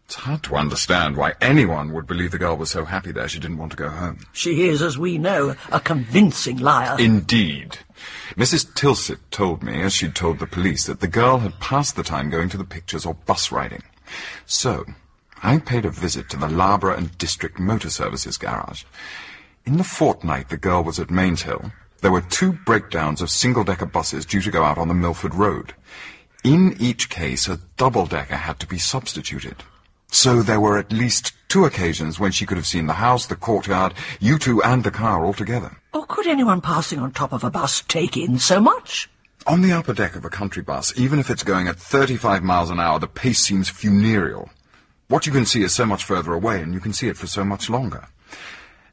It's hard to understand why anyone would believe the girl was so happy there she didn't want to go home. She is, as we know, a convincing liar. Indeed. Mrs. Tilsit told me, as she'd told the police, that the girl had passed the time going to the pictures or bus riding. So, I paid a visit to the Larborough and District Motor Services garage. In the fortnight the girl was at Mainshill, there were two breakdowns of single-decker buses due to go out on the Milford Road. In each case, a double-decker had to be substituted. So there were at least two occasions when she could have seen the house, the courtyard, you two and the car all together. Or could anyone passing on top of a bus take in so much? On the upper deck of a country bus, even if it's going at 35 miles an hour, the pace seems funereal. What you can see is so much further away, and you can see it for so much longer.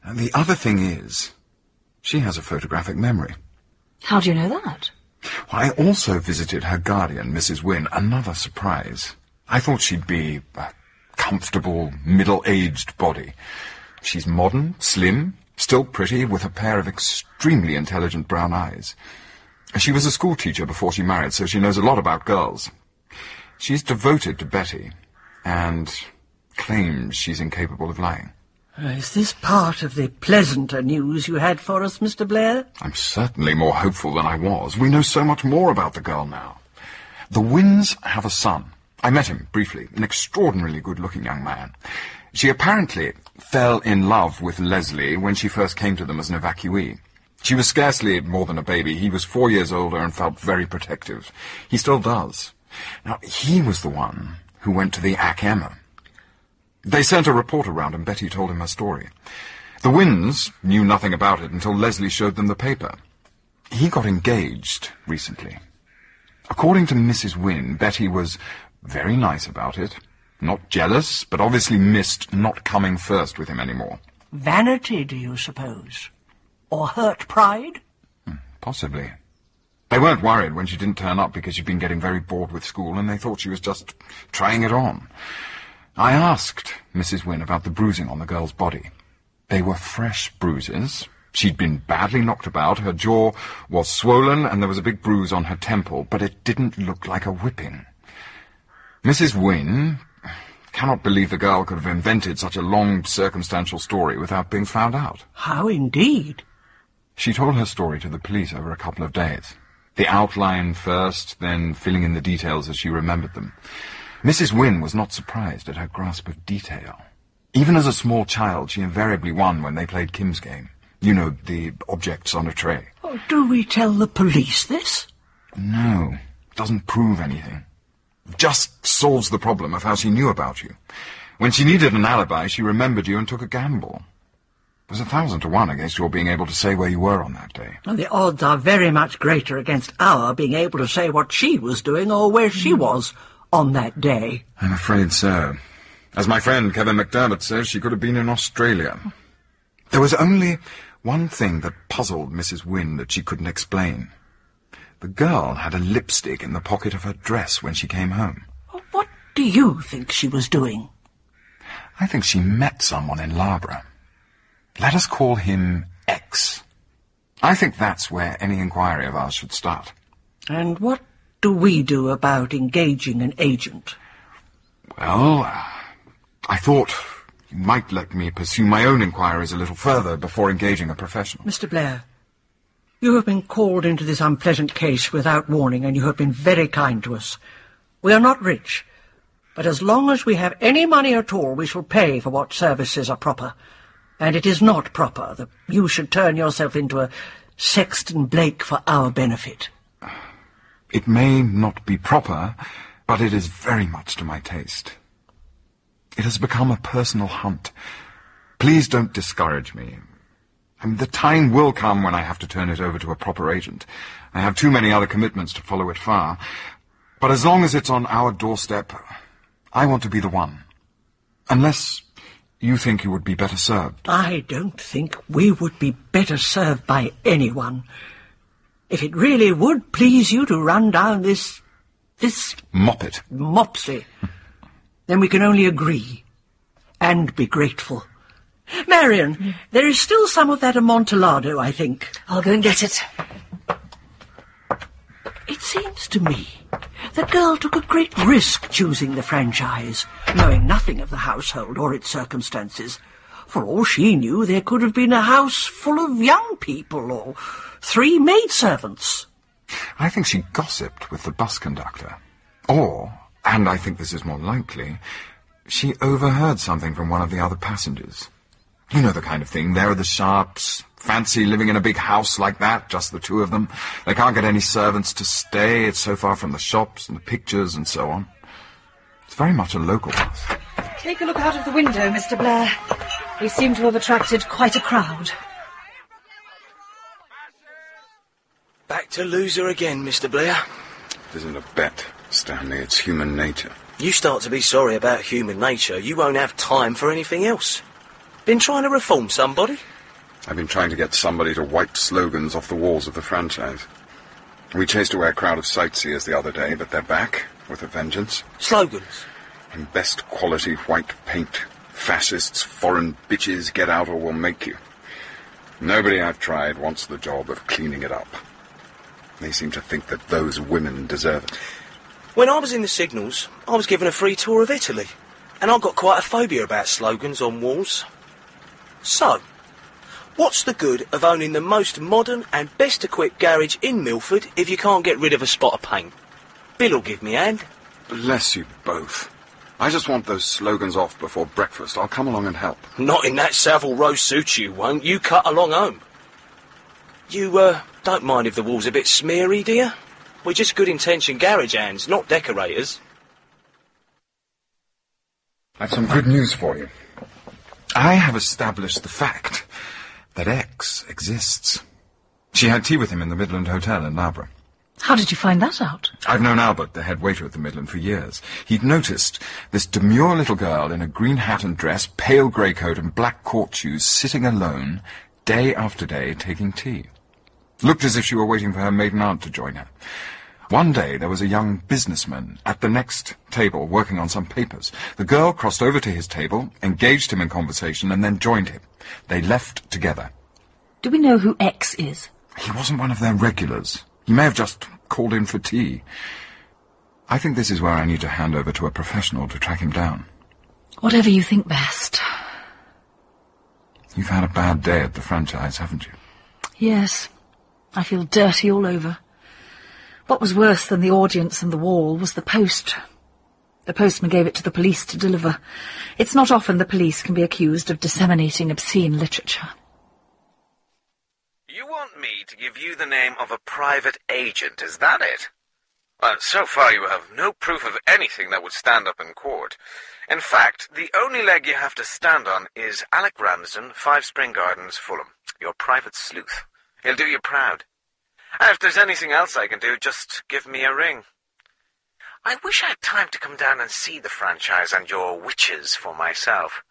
And the other thing is, she has a photographic memory. How do you know that? I also visited her guardian, Mrs. Wynn, another surprise. I thought she'd be a comfortable, middle-aged body. She's modern, slim, still pretty, with a pair of extremely intelligent brown eyes. She was a schoolteacher before she married, so she knows a lot about girls. She's devoted to Betty, and claims she's incapable of lying. Uh, Is this part of the pleasanter news you had for us, Mr. Blair? I'm certainly more hopeful than I was. We know so much more about the girl now. The Wynns have a son. I met him briefly, an extraordinarily good-looking young man. She apparently fell in love with Leslie when she first came to them as an evacuee. She was scarcely more than a baby. He was four years older and felt very protective. He still does. Now, he was the one who went to the Ack Emma. They sent a reporter round and Betty told him her story. The Wynns knew nothing about it until Leslie showed them the paper. He got engaged recently. According to Mrs. Wynn, Betty was very nice about it. Not jealous, but obviously missed not coming first with him anymore. Vanity, do you suppose? Or hurt pride? Hmm, possibly. They weren't worried when she didn't turn up because she'd been getting very bored with school and they thought she was just trying it on. I asked Mrs. Wynn about the bruising on the girl's body. They were fresh bruises. She'd been badly knocked about, her jaw was swollen, and there was a big bruise on her temple, but it didn't look like a whipping. Mrs. Wynn cannot believe the girl could have invented such a long, circumstantial story without being found out. How indeed? She told her story to the police over a couple of days. The outline first, then filling in the details as she remembered them. Mrs. Wynn was not surprised at her grasp of detail. Even as a small child, she invariably won when they played Kim's game. You know, the objects on a tray. Oh, do we tell the police this? No, doesn't prove anything. Just solves the problem of how she knew about you. When she needed an alibi, she remembered you and took a gamble. It was a thousand to one against your being able to say where you were on that day. And the odds are very much greater against our being able to say what she was doing or where she hmm. was on that day. I'm afraid so. As my friend Kevin McDermott says, she could have been in Australia. There was only one thing that puzzled Mrs. Wynn that she couldn't explain. The girl had a lipstick in the pocket of her dress when she came home. What do you think she was doing? I think she met someone in Larborough. Let us call him X. I think that's where any inquiry of ours should start. And what do we do about engaging an agent? Well, uh, I thought you might let me pursue my own inquiries a little further before engaging a professional. Mr. Blair, you have been called into this unpleasant case without warning, and you have been very kind to us. We are not rich, but as long as we have any money at all, we shall pay for what services are proper. And it is not proper that you should turn yourself into a Sexton Blake for our benefit. It may not be proper, but it is very much to my taste. It has become a personal hunt. Please don't discourage me. I mean, the time will come when I have to turn it over to a proper agent. I have too many other commitments to follow it far. But as long as it's on our doorstep, I want to be the one. Unless you think you would be better served. I don't think we would be better served by anyone. If it really would please you to run down this... this Moppet. mopsy, then we can only agree and be grateful. Marion, there is still some of that Amontillado, I think. I'll go and get it. It seems to me the girl took a great risk choosing the franchise, knowing nothing of the household or its circumstances. For all she knew, there could have been a house full of young people or three maidservants. I think she gossiped with the bus conductor. Or, and I think this is more likely, she overheard something from one of the other passengers. You know the kind of thing. There are the Sharps. Fancy living in a big house like that, just the two of them. They can't get any servants to stay. It's so far from the shops and the pictures and so on. It's very much a local house. Take a look out of the window, Mr. Blair. We seem to have attracted quite a crowd. Back to loser again, Mr. Blair. It isn't a bet, Stanley. It's human nature. You start to be sorry about human nature, you won't have time for anything else. Been trying to reform somebody? I've been trying to get somebody to wipe slogans off the walls of the franchise. We chased away a crowd of sightseers the other day, but they're back with a vengeance. Slogans? In best quality white paint. Fascists, foreign bitches, get out or we'll make you. Nobody I've tried wants the job of cleaning it up. They seem to think that those women deserve it. When I was in the signals, I was given a free tour of Italy. And I got quite a phobia about slogans on walls. So, what's the good of owning the most modern and best equipped garage in Milford if you can't get rid of a spot of paint? Bill'll give me a hand. Bless you both. I just want those slogans off before breakfast. I'll come along and help. Not in that Savile Row suit you won't. You cut along home. You, uh, don't mind if the wall's a bit smeary, dear? We're just good intentioned garage hands, not decorators. I've some good news for you. I have established the fact That X exists. She had tea with him in the Midland Hotel in Larborough. How did you find that out? I've known Albert, the head waiter at the Midland, for years. He'd noticed this demure little girl in a green hat and dress, pale grey coat and black court shoes, sitting alone, day after day, taking tea. Looked as if she were waiting for her maiden aunt to join her. One day there was a young businessman at the next table working on some papers. The girl crossed over to his table, engaged him in conversation, and then joined him. They left together. Do we know who X is? He wasn't one of their regulars. He may have just called in for tea. I think this is where I need to hand over to a professional to track him down. Whatever you think best. You've had a bad day at the franchise, haven't you? Yes. I feel dirty all over. What was worse than the audience and the wall was the post. The postman gave it to the police to deliver. It's not often the police can be accused of disseminating obscene literature. You want me to give you the name of a private agent, is that it? Well, so far you have no proof of anything that would stand up in court. In fact, the only leg you have to stand on is Alec Ramsden, Five Spring Gardens, Fulham, your private sleuth. He'll do you proud. And if there's anything else I can do, just give me a ring. I wish I had time to come down and see the franchise and your witches for myself.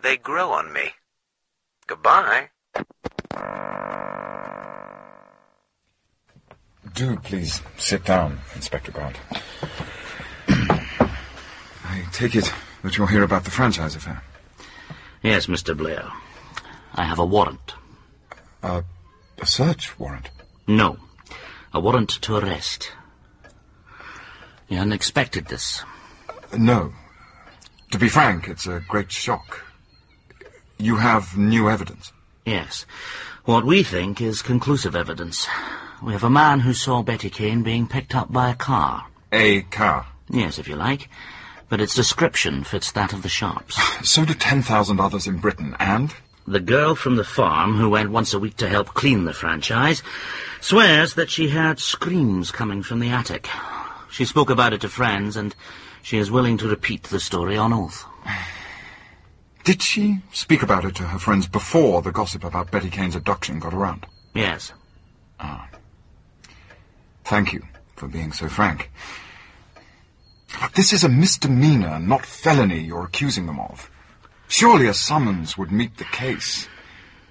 They grow on me. Goodbye. Do please sit down, Inspector Grant. [CLEARS THROAT] I take it that you're here about the franchise affair. Yes, Mr. Blair. I have a warrant. Uh, a search warrant? No. A warrant to arrest. You hadn't expected this. No. To be frank, it's a great shock. You have new evidence? Yes. What we think is conclusive evidence. We have a man who saw Betty Kane being picked up by a car. A car? Yes, if you like. But its description fits that of the Sharps. [SIGHS] So do 10,000 others in Britain, and? The girl from the farm, who went once a week to help clean the franchise, swears that she heard screams coming from the attic. She spoke about it to friends, and she is willing to repeat the story on oath. [SIGHS] Did she speak about it to her friends before the gossip about Betty Kane's abduction got around? Yes. Ah. Thank you for being so frank. This is a misdemeanor, not felony you're accusing them of. Surely a summons would meet the case.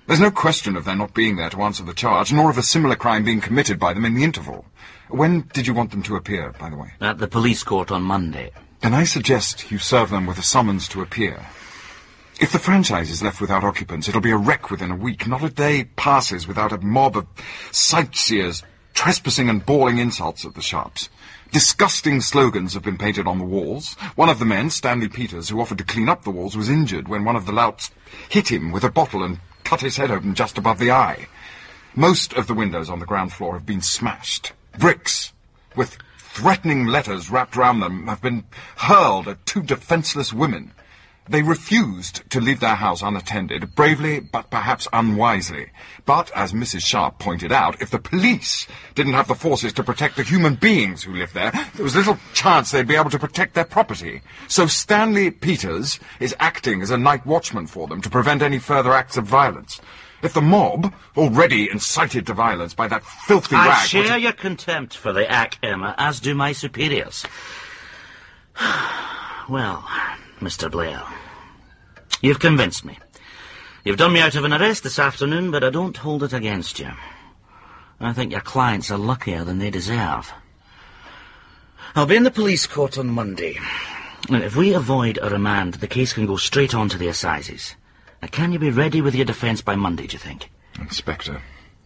There's no question of their not being there to answer the charge, nor of a similar crime being committed by them in the interval. When did you want them to appear, by the way? At the police court on Monday. Then I suggest you serve them with a summons to appear. If the franchise is left without occupants, it'll be a wreck within a week. Not a day passes without a mob of sightseers trespassing and bawling insults at the Sharps. Disgusting slogans have been painted on the walls. One of the men, Stanley Peters, who offered to clean up the walls, was injured when one of the louts hit him with a bottle and cut his head open just above the eye. Most of the windows on the ground floor have been smashed. Bricks, with threatening letters wrapped round them, have been hurled at two defenceless women. They refused to leave their house unattended, bravely but perhaps unwisely. But, as Mrs. Sharp pointed out, if the police didn't have the forces to protect the human beings who lived there, there was little chance they'd be able to protect their property. So Stanley Peters is acting as a night watchman for them to prevent any further acts of violence. If the mob, already incited to violence by that filthy I rag... share your contempt for the Ack Emma, as do my superiors. [SIGHS] well, Mr. Blair, you've convinced me. You've done me out of an arrest this afternoon, but I don't hold it against you. I think your clients are luckier than they deserve. I'll be in the police court on Monday. And if we avoid a remand, the case can go straight on to the assizes. Now, can you be ready with your defence by Monday, do you think? Inspector,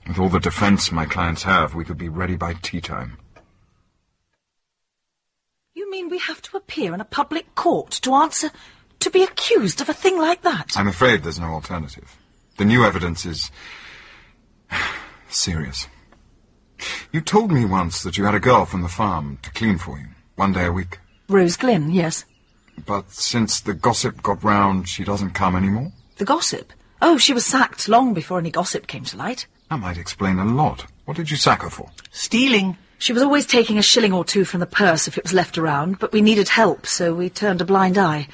with all the defence my clients have, we could be ready by tea time. You mean we have to appear in a public court to answer, to be accused of a thing like that? I'm afraid there's no alternative. The new evidence is... [SIGHS] serious. You told me once that you had a girl from the farm to clean for you, one day a week. Rose Glynn, yes. But since the gossip got round, she doesn't come anymore? The gossip? Oh, she was sacked long before any gossip came to light. That might explain a lot. What did you sack her for? Stealing. She was always taking a shilling or two from the purse if it was left around, but we needed help, so we turned a blind eye.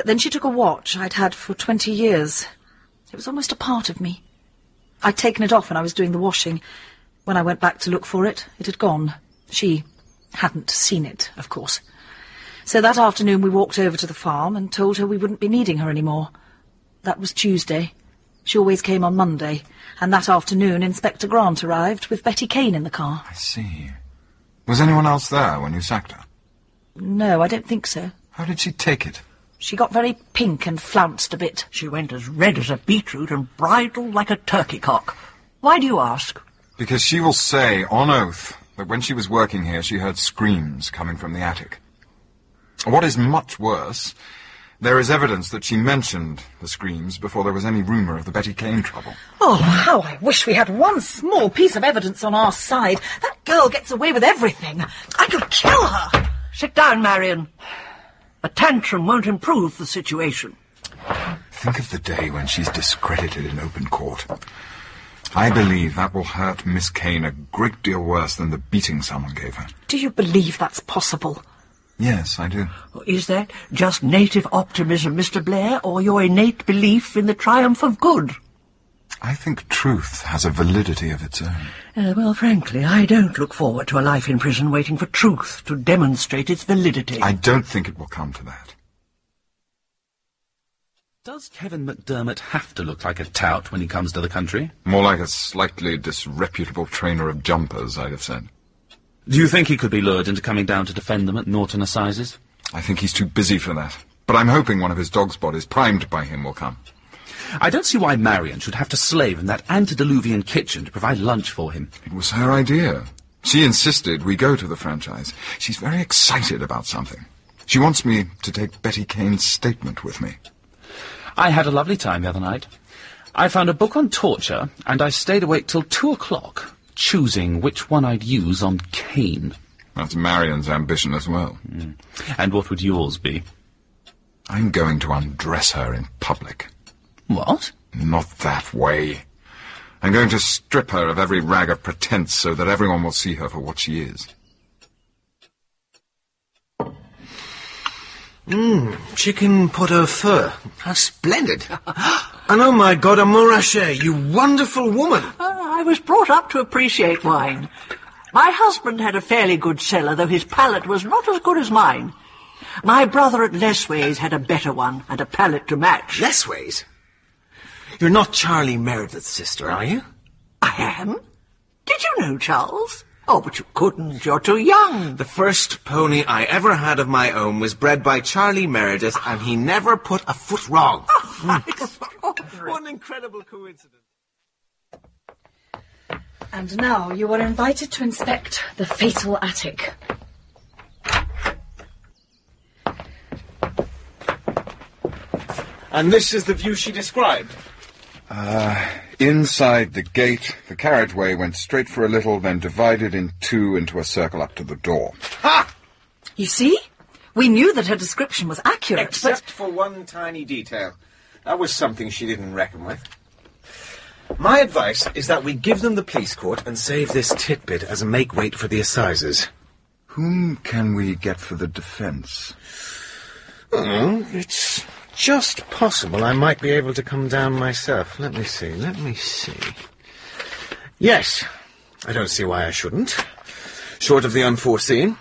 But then she took a watch I'd had for twenty years. It was almost a part of me. I'd taken it off when I was doing the washing. When I went back to look for it, it had gone. She hadn't seen it, of course. So that afternoon we walked over to the farm and told her we wouldn't be needing her any more. That was Tuesday. She always came on Monday, and that afternoon Inspector Grant arrived with Betty Kane in the car. I see. Was anyone else there when you sacked her? No, I don't think so. How did she take it? She got very pink and flounced a bit. She went as red as a beetroot and bridled like a turkey cock. Why do you ask? Because she will say, on oath, that when she was working here she heard screams coming from the attic. What is much worse, there is evidence that she mentioned the screams before there was any rumour of the Betty Kane trouble. Oh, how I wish we had one small piece of evidence on our side. That girl gets away with everything. I could kill her. Sit down, Marion. A tantrum won't improve the situation. Think of the day when she's discredited in open court. I believe that will hurt Miss Kane a great deal worse than the beating someone gave her. Do you believe that's possible? Yes, I do. Is that just native optimism, Mr. Blair, or your innate belief in the triumph of good? I think truth has a validity of its own. Uh, well, frankly, I don't look forward to a life in prison waiting for truth to demonstrate its validity. I don't think it will come to that. Does Kevin McDermott have to look like a tout when he comes to the country? More like a slightly disreputable trainer of jumpers, I'd have said. Do you think he could be lured into coming down to defend them at Norton Assizes? I think he's too busy for that. But I'm hoping one of his dog's bodies, primed by him, will come. I don't see why Marion should have to slave in that antediluvian kitchen to provide lunch for him. It was her idea. She insisted we go to the franchise. She's very excited about something. She wants me to take Betty Kane's statement with me. I had a lovely time the other night. I found a book on torture, and I stayed awake till two o'clock, choosing which one I'd use on Kane. That's Marion's ambition as well. Mm. And what would yours be? I'm going to undress her in public. What? Not that way. I'm going to strip her of every rag of pretense so that everyone will see her for what she is. Mmm, chicken pot au feu. How splendid. [GASPS] and oh my god, a Montrachet, you wonderful woman. Uh, I was brought up to appreciate wine. My husband had a fairly good cellar, though his palate was not as good as mine. My brother at Lessways had a better one, and a palate to match. Lessways? You're not Charlie Meredith's sister, are you? I am. Did you know, Charles? Oh, but you couldn't. You're too young. The first pony I ever had of my own was bred by Charlie Meredith, and he never put a foot wrong. [LAUGHS] what an incredible coincidence. And now you are invited to inspect the fatal attic. And this is the view she described? Uh, inside the gate, the carriageway went straight for a little, then divided in two into a circle up to the door. Ha! You see? We knew that her description was accurate, Except but... for one tiny detail. That was something she didn't reckon with. My advice is that we give them the police court and save this titbit as a make-weight for the assizes. Whom can we get for the defence? Oh, it's just possible I might be able to come down myself. Let me see, let me see. Yes, I don't see why I shouldn't. Short of the unforeseen.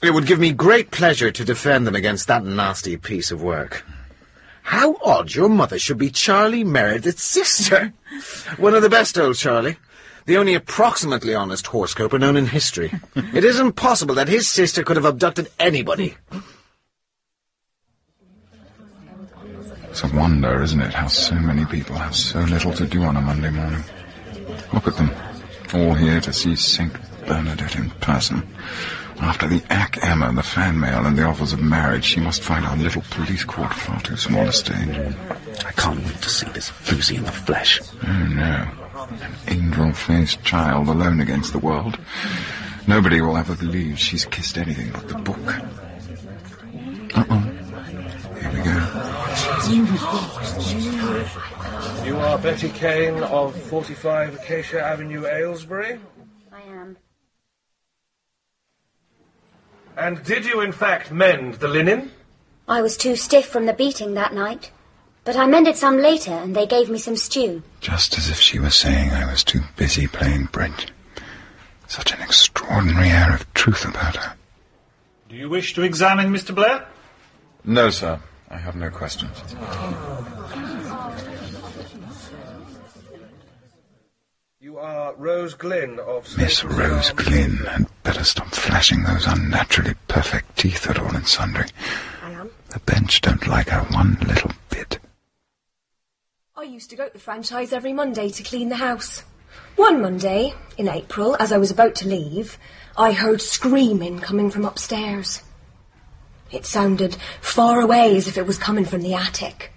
It would give me great pleasure to defend them against that nasty piece of work. How odd your mother should be Charlie Meredith's sister. One of the best old Charlie. The only approximately honest horse known in history. it isn't possible that his sister could have abducted anybody. It's a wonder, isn't it, how so many people have so little to do on a Monday morning. Look at them, all here to see St. Bernadette in person. After the Ack Emma, the fan mail, and the offers of marriage, she must find our little police court far too small a stage. I can't wait to see this floozy in the flesh. Oh, no. An angel-faced child alone against the world. Nobody will ever believe she's kissed anything but the book. Uh-oh. Here we go. You are Betty Kane of 45 Acacia Avenue, Aylesbury? I am. And did you in fact mend the linen? I was too stiff from the beating that night. But I mended some later, and they gave me some stew. Just as if she were saying I was too busy playing bridge. Such an extraordinary air of truth about her. Do you wish to examine Mr. Blair? No, sir. I have no questions. You are Rose Glynn of... Miss Rose Glynn had better stop flashing those unnaturally perfect teeth at all and sundry. I am. The bench don't like her one little bit. I used to go to the franchise every Monday to clean the house. One Monday, in April, as I was about to leave, I heard screaming coming from upstairs. It sounded far away as if it was coming from the attic.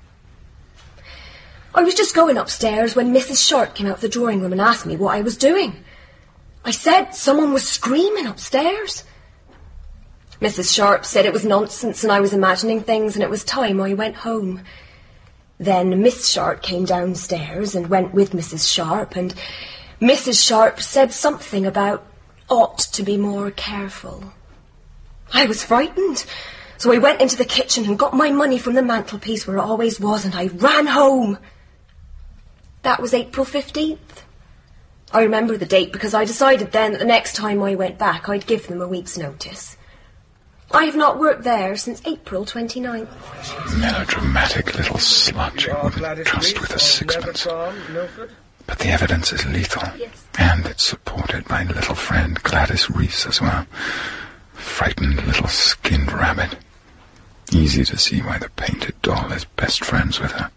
I was just going upstairs when Mrs. Sharp came out of the drawing room and asked me what I was doing. I said someone was screaming upstairs. Mrs. Sharp said it was nonsense and I was imagining things and it was time I went home. Then Miss Sharp came downstairs and went with Mrs. Sharp, and Mrs. Sharp said something about ought to be more careful. I was frightened, so I went into the kitchen and got my money from the mantelpiece where it always was, and I ran home. That was April 15th. I remember the date because I decided then that the next time I went back I'd give them a week's notice. I have not worked there since April 29th. Melodramatic little slut you wouldn't trust with a sixpence. But the evidence is lethal. And it's supported by little friend Gladys Reese as well. Frightened little skinned rabbit. Easy to see why the painted doll is best friends with her.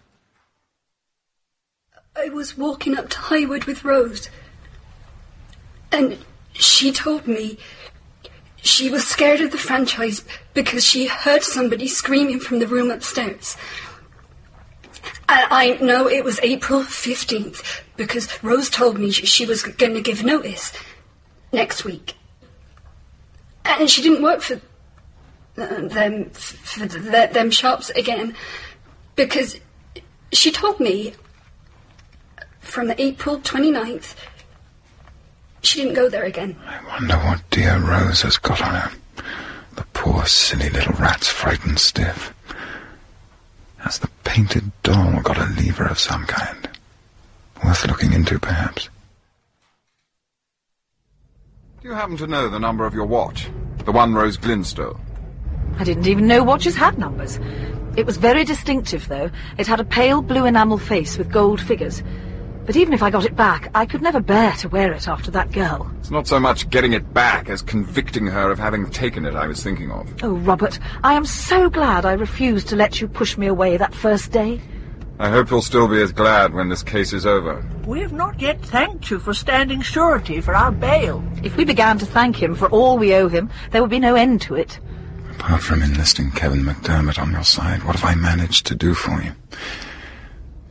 I was walking up to Highwood with Rose, and she told me she was scared of the franchise because she heard somebody screaming from the room upstairs. And I know it was April 15th because Rose told me she was going to give notice next week. And she didn't work for uh, them, for them shops again because she told me from April 29th she didn't go there again. I wonder what dear Rose has got on her. The poor silly little rat's frightened stiff. Has the painted doll got a lever of some kind? Worth looking into, perhaps. Do you happen to know the number of your watch? The one Rose Glynn stole? I didn't even know watches had numbers. It was very distinctive, though. It had a pale blue enamel face with gold figures. But even if I got it back, I could never bear to wear it after that girl. It's not so much getting it back as convicting her of having taken it I was thinking of. Oh, Robert, I am so glad I refused to let you push me away that first day. I hope you'll still be as glad when this case is over. We have not yet thanked you for standing surety for our bail. If we began to thank him for all we owe him, there would be no end to it. Apart from enlisting Kevin McDermott on your side, what have I managed to do for you?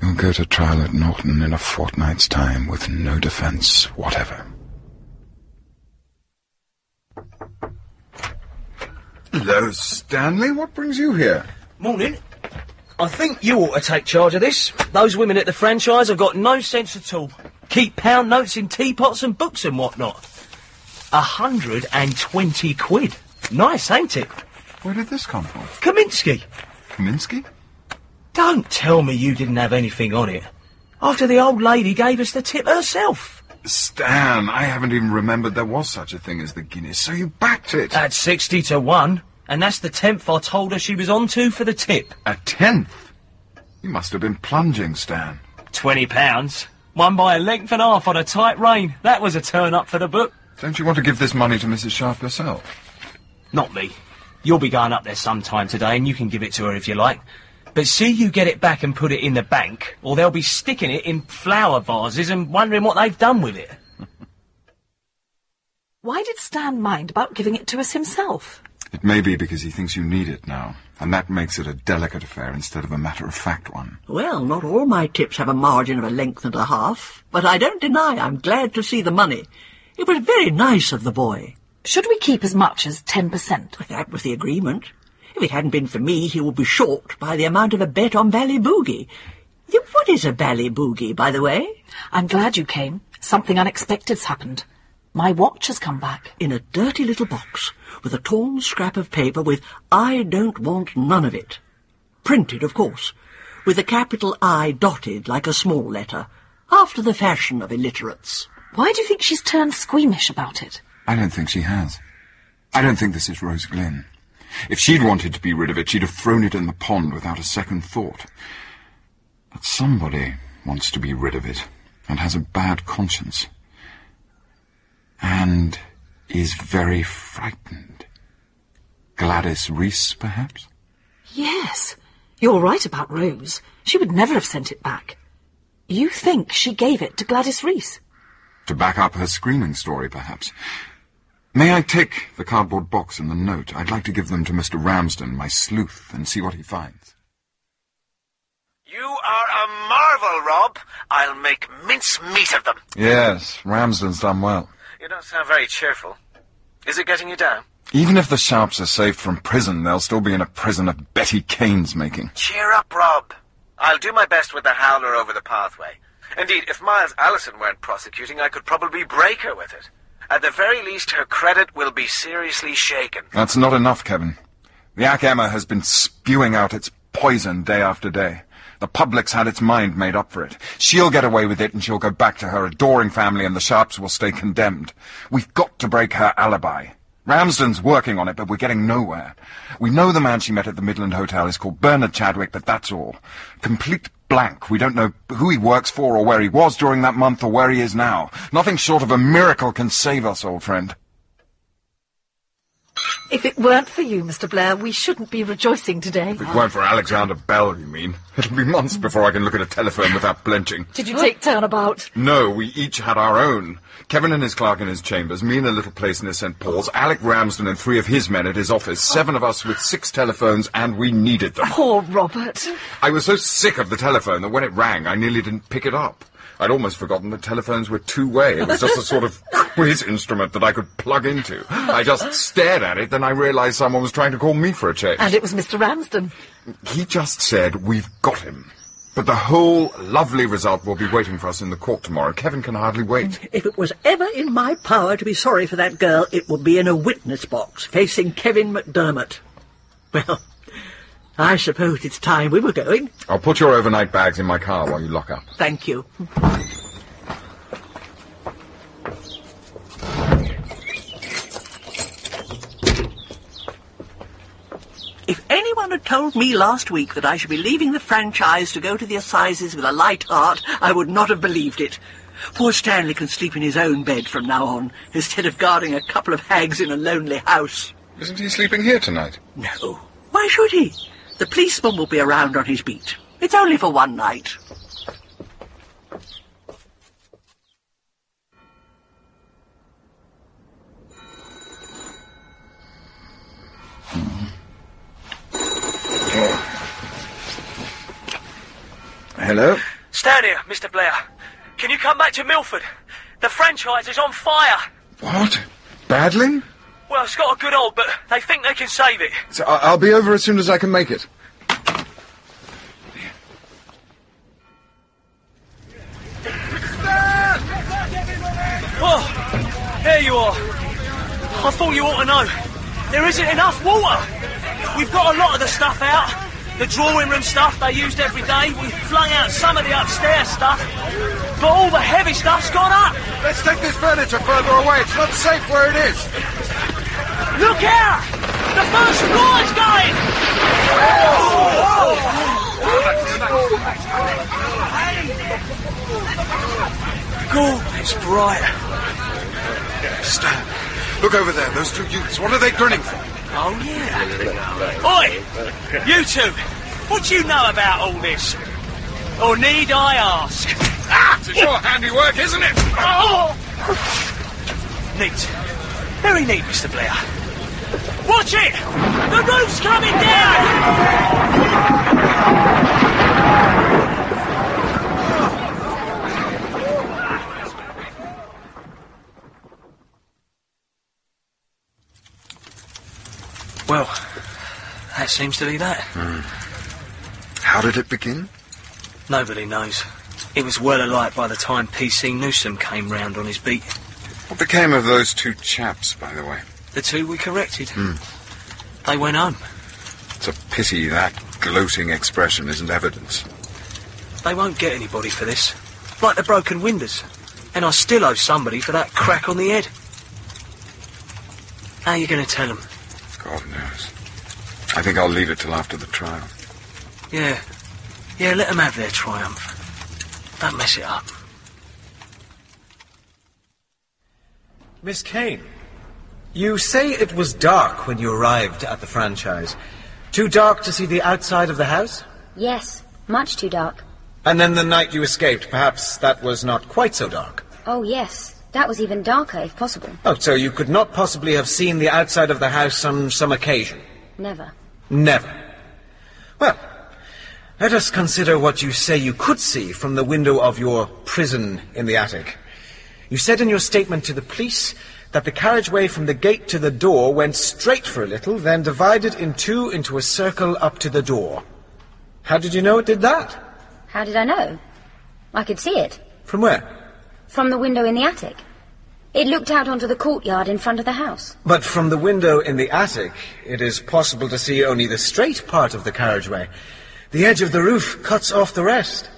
You'll go to trial at Norton in a fortnight's time with no defence whatever. Hello, Stanley. What brings you here? Morning. I think you ought to take charge of this. Those women at the franchise have got no sense at all. Keep pound notes in teapots and books and whatnot. A hundred and twenty quid. Nice, ain't it? Where did this come from? Kaminsky. Kaminsky? Don't tell me you didn't have anything on it. After the old lady gave us the tip herself. Stan, I haven't even remembered there was such a thing as the Guineas, so you backed it. At 60 to 1, and that's the tenth I told her she was on to for the tip. A tenth? You must have been plunging, Stan. Twenty pounds. Won by a length and a half on a tight rein. That was a turn up for the book. Don't you want to give this money to Mrs. Sharp yourself? Not me. You'll be going up there sometime today, and you can give it to her if you like. But see you get it back and put it in the bank, or they'll be sticking it in flower vases and wondering what they've done with it. Why did Stan mind about giving it to us himself? It may be because he thinks you need it now, and that makes it a delicate affair instead of a matter-of-fact one. Well, not all my tips have a margin of a length and a half, but I don't deny I'm glad to see the money. It was very nice of the boy. Should we keep as much as 10%? That was the agreement. If it hadn't been for me, he would be short by the amount of a bet on Bally Boogie. What is a Bally Boogie, by the way? I'm glad you came. Something unexpected's happened. My watch has come back. In a dirty little box, with a torn scrap of paper with I don't want none of it. Printed, of course, with a capital I dotted like a small letter, after the fashion of illiterates. Why do you think she's turned squeamish about it? I don't think she has. I don't think this is Rose Glynn. If she'd wanted to be rid of it, she'd have thrown it in the pond without a second thought. But somebody wants to be rid of it, and has a bad conscience. And is very frightened. Gladys Reese, perhaps? Yes. You're right about Rose. She would never have sent it back. You think she gave it to Gladys Reese? To back up her screaming story, perhaps. May I take the cardboard box and the note? I'd like to give them to Mr. Ramsden, my sleuth, and see what he finds. You are a marvel, Rob. I'll make mincemeat of them. Yes, Ramsden's done well. You don't sound very cheerful. Is it getting you down? Even if the Sharps are saved from prison, they'll still be in a prison of Betty Kane's making. Cheer up, Rob. I'll do my best with the howler over the pathway. Indeed, if Miles Allison weren't prosecuting, I could probably break her with it. At the very least, her credit will be seriously shaken. That's not enough, Kevin. The Ack Emma has been spewing out its poison day after day. The public's had its mind made up for it. She'll get away with it and she'll go back to her adoring family and the Sharps will stay condemned. We've got to break her alibi. Ramsden's working on it, but we're getting nowhere. We know the man she met at the Midland Hotel is called Bernard Chadwick, but that's all. Complete blank. We don't know who he works for or where he was during that month or where he is now. Nothing short of a miracle can save us, old friend. If it weren't for you, Mr. Blair, we shouldn't be rejoicing today. If it weren't for Alexander Bell, you mean? It'll be months before I can look at a telephone without blenching. Did you take turnabout? No, we each had our own. Kevin and his clerk in his chambers, me in a little place near St. Paul's, Alec Ramsden and three of his men at his office, seven of us with six telephones, and we needed them. Poor Robert. I was so sick of the telephone that when it rang, I nearly didn't pick it up. I'd almost forgotten that telephones were two-way. It was just a sort of [LAUGHS] quiz instrument that I could plug into. I just stared at it, then I realized someone was trying to call me for a change. And it was Mr. Ramsden. He just said, we've got him. But the whole lovely result will be waiting for us in the court tomorrow. Kevin can hardly wait. If it was ever in my power to be sorry for that girl, it would be in a witness box, facing Kevin McDermott. Well, I suppose it's time we were going. I'll put your overnight bags in my car while you lock up. Thank you. If anyone had told me last week that I should be leaving the franchise to go to the assizes with a light heart, I would not have believed it. Poor Stanley can sleep in his own bed from now on, instead of guarding a couple of hags in a lonely house. Isn't he sleeping here tonight? No. Why should he? The policeman will be around on his beat. It's only for one night. Hello? Stand here, Mr. Blair. Can you come back to Milford? The franchise is on fire. What? Badly? Well, it's got a good hold, but they think they can save it. So I'll be over as soon as I can make it. Oh, there you are. I thought you ought to know. There isn't enough water. We've got a lot of the stuff out. The drawing room stuff they used every day. We flung out some of the upstairs stuff. But all the heavy stuff's gone up. Let's take this furniture further away. It's not safe where it is. Look out! The first floor's going! God, it's bright. Stan, look over there. Those two youths. What are they grinning for? Oh, yeah. Oi! You two! What do you know about all this? Or need I ask? Ah, it's your handiwork, isn't it? Oh! Neat. Very neat, Mr. Blair. Watch it! The roof's coming down! Well, that seems to be that. Hmm. How did it begin? Nobody knows. It was well alight by the time PC Newsom came round on his beat. What became of those two chaps, by the way? The two we corrected. Hmm. They went home. It's a pity that gloating expression isn't evidence. They won't get anybody for this. Like the broken windows. And I still owe somebody for that crack on the head. How are you going to tell them? God knows. I think I'll leave it till after the trial. Yeah. Yeah, let them have their triumph. Don't mess it up. Miss Kane, you say it was dark when you arrived at the franchise. Too dark to see the outside of the house? Yes, much too dark. And then the night you escaped, perhaps that was not quite so dark. Oh, yes. That was even darker, if possible. Oh, so you could not possibly have seen the outside of the house on some occasion? Never. Never. Well, let us consider what you say you could see from the window of your prison in the attic. You said in your statement to the police that the carriageway from the gate to the door went straight for a little, then divided in two into a circle up to the door. How did you know it did that? How did I know? I could see it. From where? From the window in the attic. It looked out onto the courtyard in front of the house. But from the window in the attic, it is possible to see only the straight part of the carriageway. The edge of the roof cuts off the rest.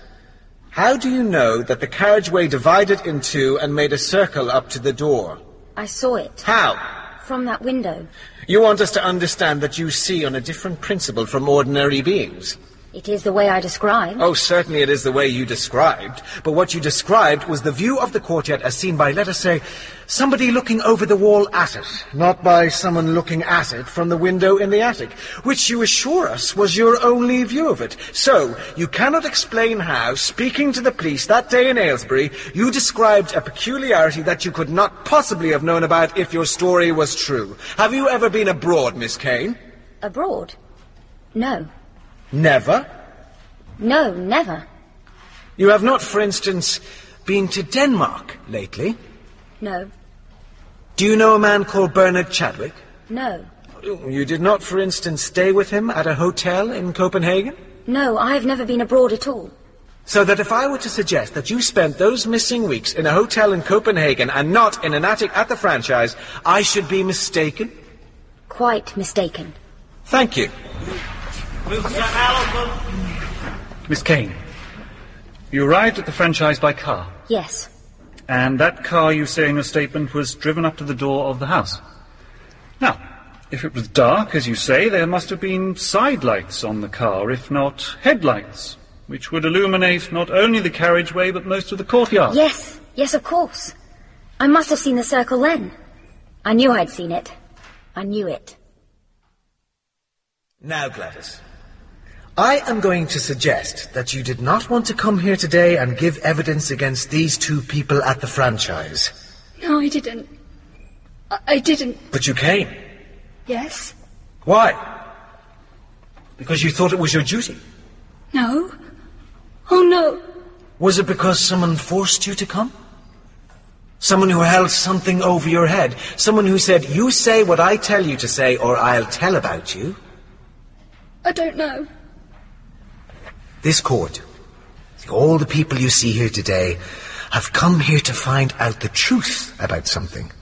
How do you know that the carriageway divided in two and made a circle up to the door? I saw it. How? From that window. You want us to understand that you see on a different principle from ordinary beings? It is the way I described. Oh, certainly it is the way you described. But what you described was the view of the courtyard as seen by, let us say, somebody looking over the wall at it, not by someone looking at it from the window in the attic, which you assure us was your only view of it. So, you cannot explain how, speaking to the police that day in Aylesbury, you described a peculiarity that you could not possibly have known about if your story was true. Have you ever been abroad, Miss Kane? Abroad? No. Never? No, never. You have not, for instance, been to Denmark lately? No. Do you know a man called Bernard Chadwick? No. You did not, for instance, stay with him at a hotel in Copenhagen? No, I've never been abroad at all. So that if I were to suggest that you spent those missing weeks in a hotel in Copenhagen and not in an attic at the franchise, I should be mistaken? Quite mistaken. Thank you. Miss Kane, you arrived at the franchise by car, Yes. and that car you say in your statement was driven up to the door of the house. Now, if it was dark, as you say, there must have been side lights on the car, if not headlights, which would illuminate not only the carriageway but most of the courtyard. Yes, yes, of course. I must have seen the circle then. I knew I'd seen it. I knew it. Now, Gladys, I am going to suggest that you did not want to come here today and give evidence against these two people at the franchise. No, I didn't. I, I didn't. But you came. Yes? Why? Because you thought it was your duty. No? Oh, no. Was it because someone forced you to come? Someone who held something over your head? Someone who said, you say what I tell you to say or I'll tell about you? I don't know. This court, all the people you see here today, have come here to find out the truth about something.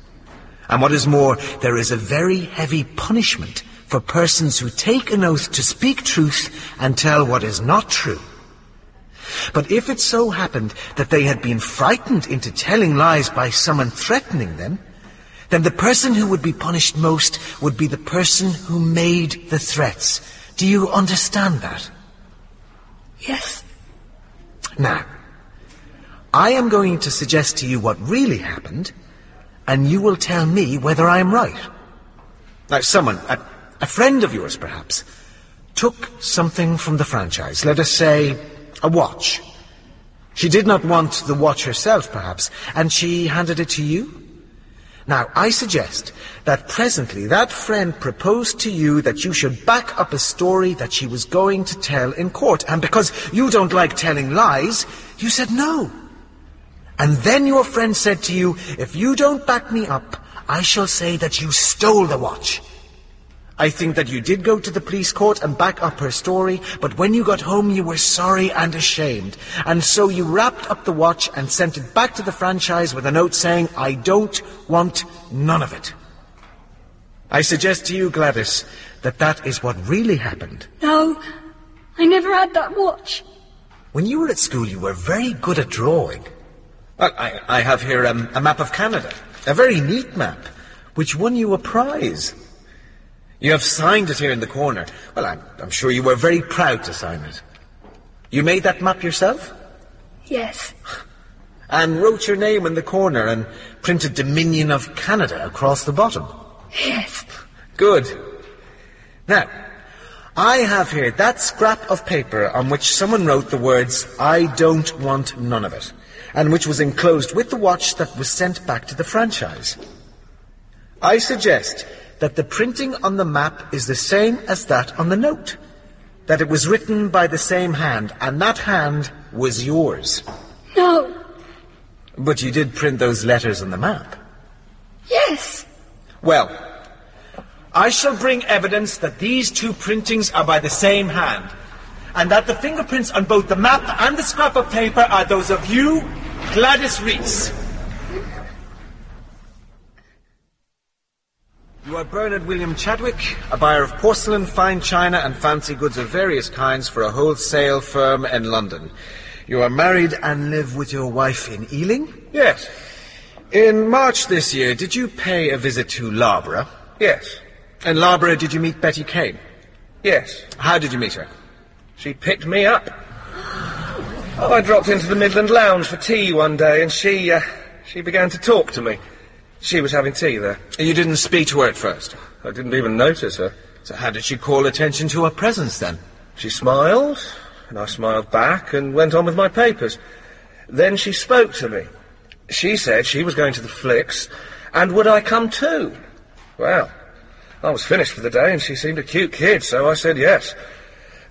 And what is more, there is a very heavy punishment for persons who take an oath to speak truth and tell what is not true. But if it so happened that they had been frightened into telling lies by someone threatening them, then the person who would be punished most would be the person who made the threats. Do you understand that? Yes. Now, I am going to suggest to you what really happened, and you will tell me whether I am right. Now, someone, a, a friend of yours perhaps, took something from the franchise, let us say a watch. She did not want the watch herself, perhaps, and she handed it to you? Now, I suggest that presently that friend proposed to you that you should back up a story that she was going to tell in court, and because you don't like telling lies, you said no. And then your friend said to you, if you don't back me up, I shall say that you stole the watch. I think that you did go to the police court and back up her story, but when you got home you were sorry and ashamed. And so you wrapped up the watch and sent it back to the franchise with a note saying, I don't want none of it. I suggest to you, Gladys, that that is what really happened. No. I never had that watch. When you were at school, you were very good at drawing. Well, I, I have here um, a map of Canada, a very neat map, which won you a prize. You have signed it here in the corner. Well, I'm, I'm sure you were very proud to sign it. You made that map yourself? Yes. And wrote your name in the corner and printed Dominion of Canada across the bottom? Yes. Good. Now, I have here that scrap of paper on which someone wrote the words, I don't want none of it, and which was enclosed with the watch that was sent back to the franchise. I suggest that the printing on the map is the same as that on the note, that it was written by the same hand, and that hand was yours. No. But you did print those letters on the map. Yes. Well, I shall bring evidence that these two printings are by the same hand, and that the fingerprints on both the map and the scrap of paper are those of you, Gladys Reese. You are Bernard William Chadwick, a buyer of porcelain, fine china, and fancy goods of various kinds for a wholesale firm in London. You are married and live with your wife in Ealing? Yes. In March this year, did you pay a visit to Larborough? Yes. In Larborough, did you meet Betty Kane? Yes. How did you meet her? She picked me up. Oh, I dropped into the Midland Lounge for tea one day, and she, uh, she began to talk to me. She was having tea there. You didn't speak to her at first? I didn't even notice her. So how did she call attention to her presence then? She smiled, and I smiled back and went on with my papers. Then she spoke to me. She said she was going to the flicks, and would I come too? Well, I was finished for the day, and she seemed a cute kid, so I said yes.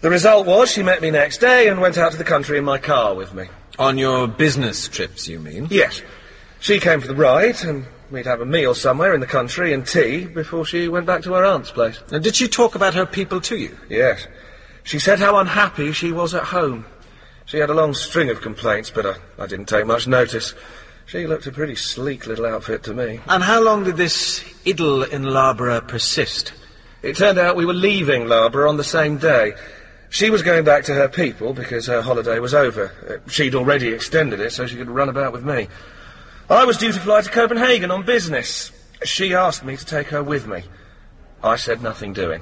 The result was she met me next day and went out to the country in my car with me. On your business trips, you mean? Yes. She came for the ride, and we'd have a meal somewhere in the country and tea before she went back to her aunt's place. And did she talk about her people to you? Yes. She said how unhappy she was at home. She had a long string of complaints, but I, I didn't take much notice. She looked a pretty sleek little outfit to me. And how long did this idyll in Larborough persist? It turned out we were leaving Larborough on the same day. She was going back to her people because her holiday was over. Uh, she'd already extended it so she could run about with me. I was due to fly to Copenhagen on business. She asked me to take her with me. I said nothing doing.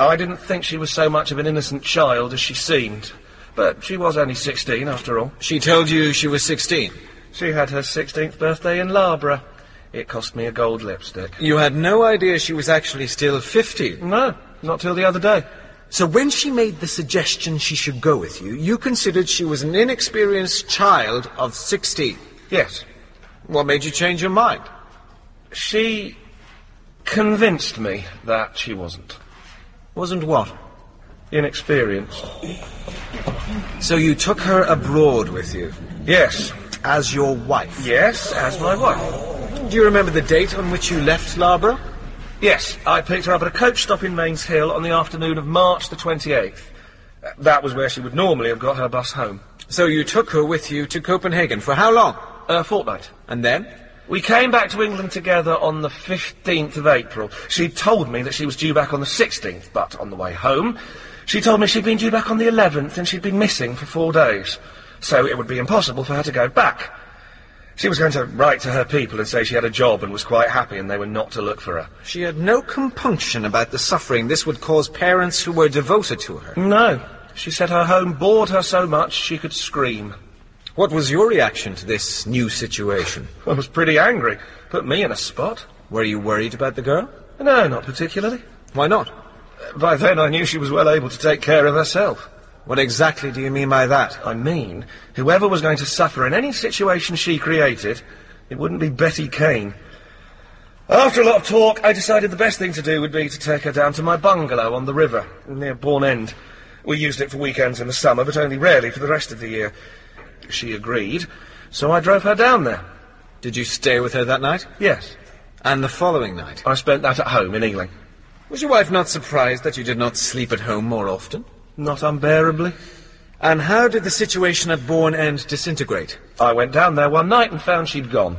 I didn't think she was so much of an innocent child as she seemed. But she was only 16 after all. She told you she was 16? She had her 16th birthday in Larborough. It cost me a gold lipstick. You had no idea she was actually still 15? No, not till the other day. So when she made the suggestion she should go with you, you considered she was an inexperienced child of 16? Yes. What made you change your mind? She convinced me that she wasn't. Wasn't what? Inexperienced. So you took her abroad with you? Yes. As your wife? Yes, as my wife. Do you remember the date on which you left Larborough? Yes, I picked her up at a coach stop in Mainshill on the afternoon of March the 28th. Uh, that was where she would normally have got her bus home. So you took her with you to Copenhagen for how long? A fortnight. And then? We came back to England together on the 15th of April. She told me that she was due back on the 16th, but on the way home, she told me she'd been due back on the 11th and she'd been missing for four days. So it would be impossible for her to go back. She was going to write to her people and say she had a job and was quite happy and they were not to look for her. She had no compunction about the suffering this would cause parents who were devoted to her. No. She said her home bored her so much she could scream. What was your reaction to this new situation? I was pretty angry. Put me in a spot. Were you worried about the girl? No, not particularly. Why not? Uh, by then I knew she was well able to take care of herself. What exactly do you mean by that? I mean, whoever was going to suffer in any situation she created, it wouldn't be Betty Kane. After a lot of talk, I decided the best thing to do would be to take her down to my bungalow on the river, near Bourne End. We used it for weekends in the summer, but only rarely for the rest of the year. She agreed, so I drove her down there. Did you stay with her that night? Yes. And the following night? I spent that at home in England. Was your wife not surprised that you did not sleep at home more often? Not unbearably. And how did the situation at Bourne End disintegrate? I went down there one night and found she'd gone.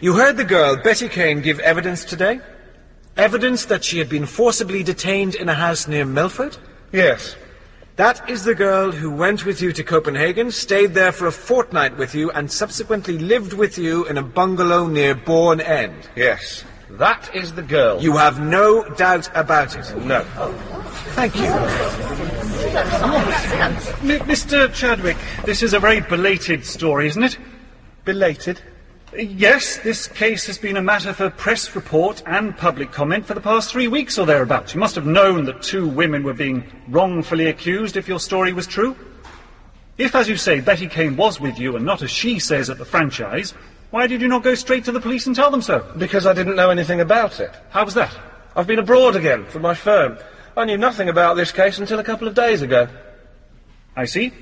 You heard the girl, Betty Kane, give evidence today? Evidence that she had been forcibly detained in a house near Melford? Yes. That is the girl who went with you to Copenhagen, stayed there for a fortnight with you, and subsequently lived with you in a bungalow near Bourne End. Yes, that is the girl. You have no doubt about it. No. Thank you. M- Mr. Chadwick, this is a very belated story, isn't it? Belated? Yes, this case has been a matter for press report and public comment for the past three weeks or thereabouts. You must have known that two women were being wrongfully accused if your story was true. If, as you say, Betty Kane was with you and not as she says at the franchise, why did you not go straight to the police and tell them so? Because I didn't know anything about it. How was that? I've been abroad again for my firm. I knew nothing about this case until a couple of days ago. I see.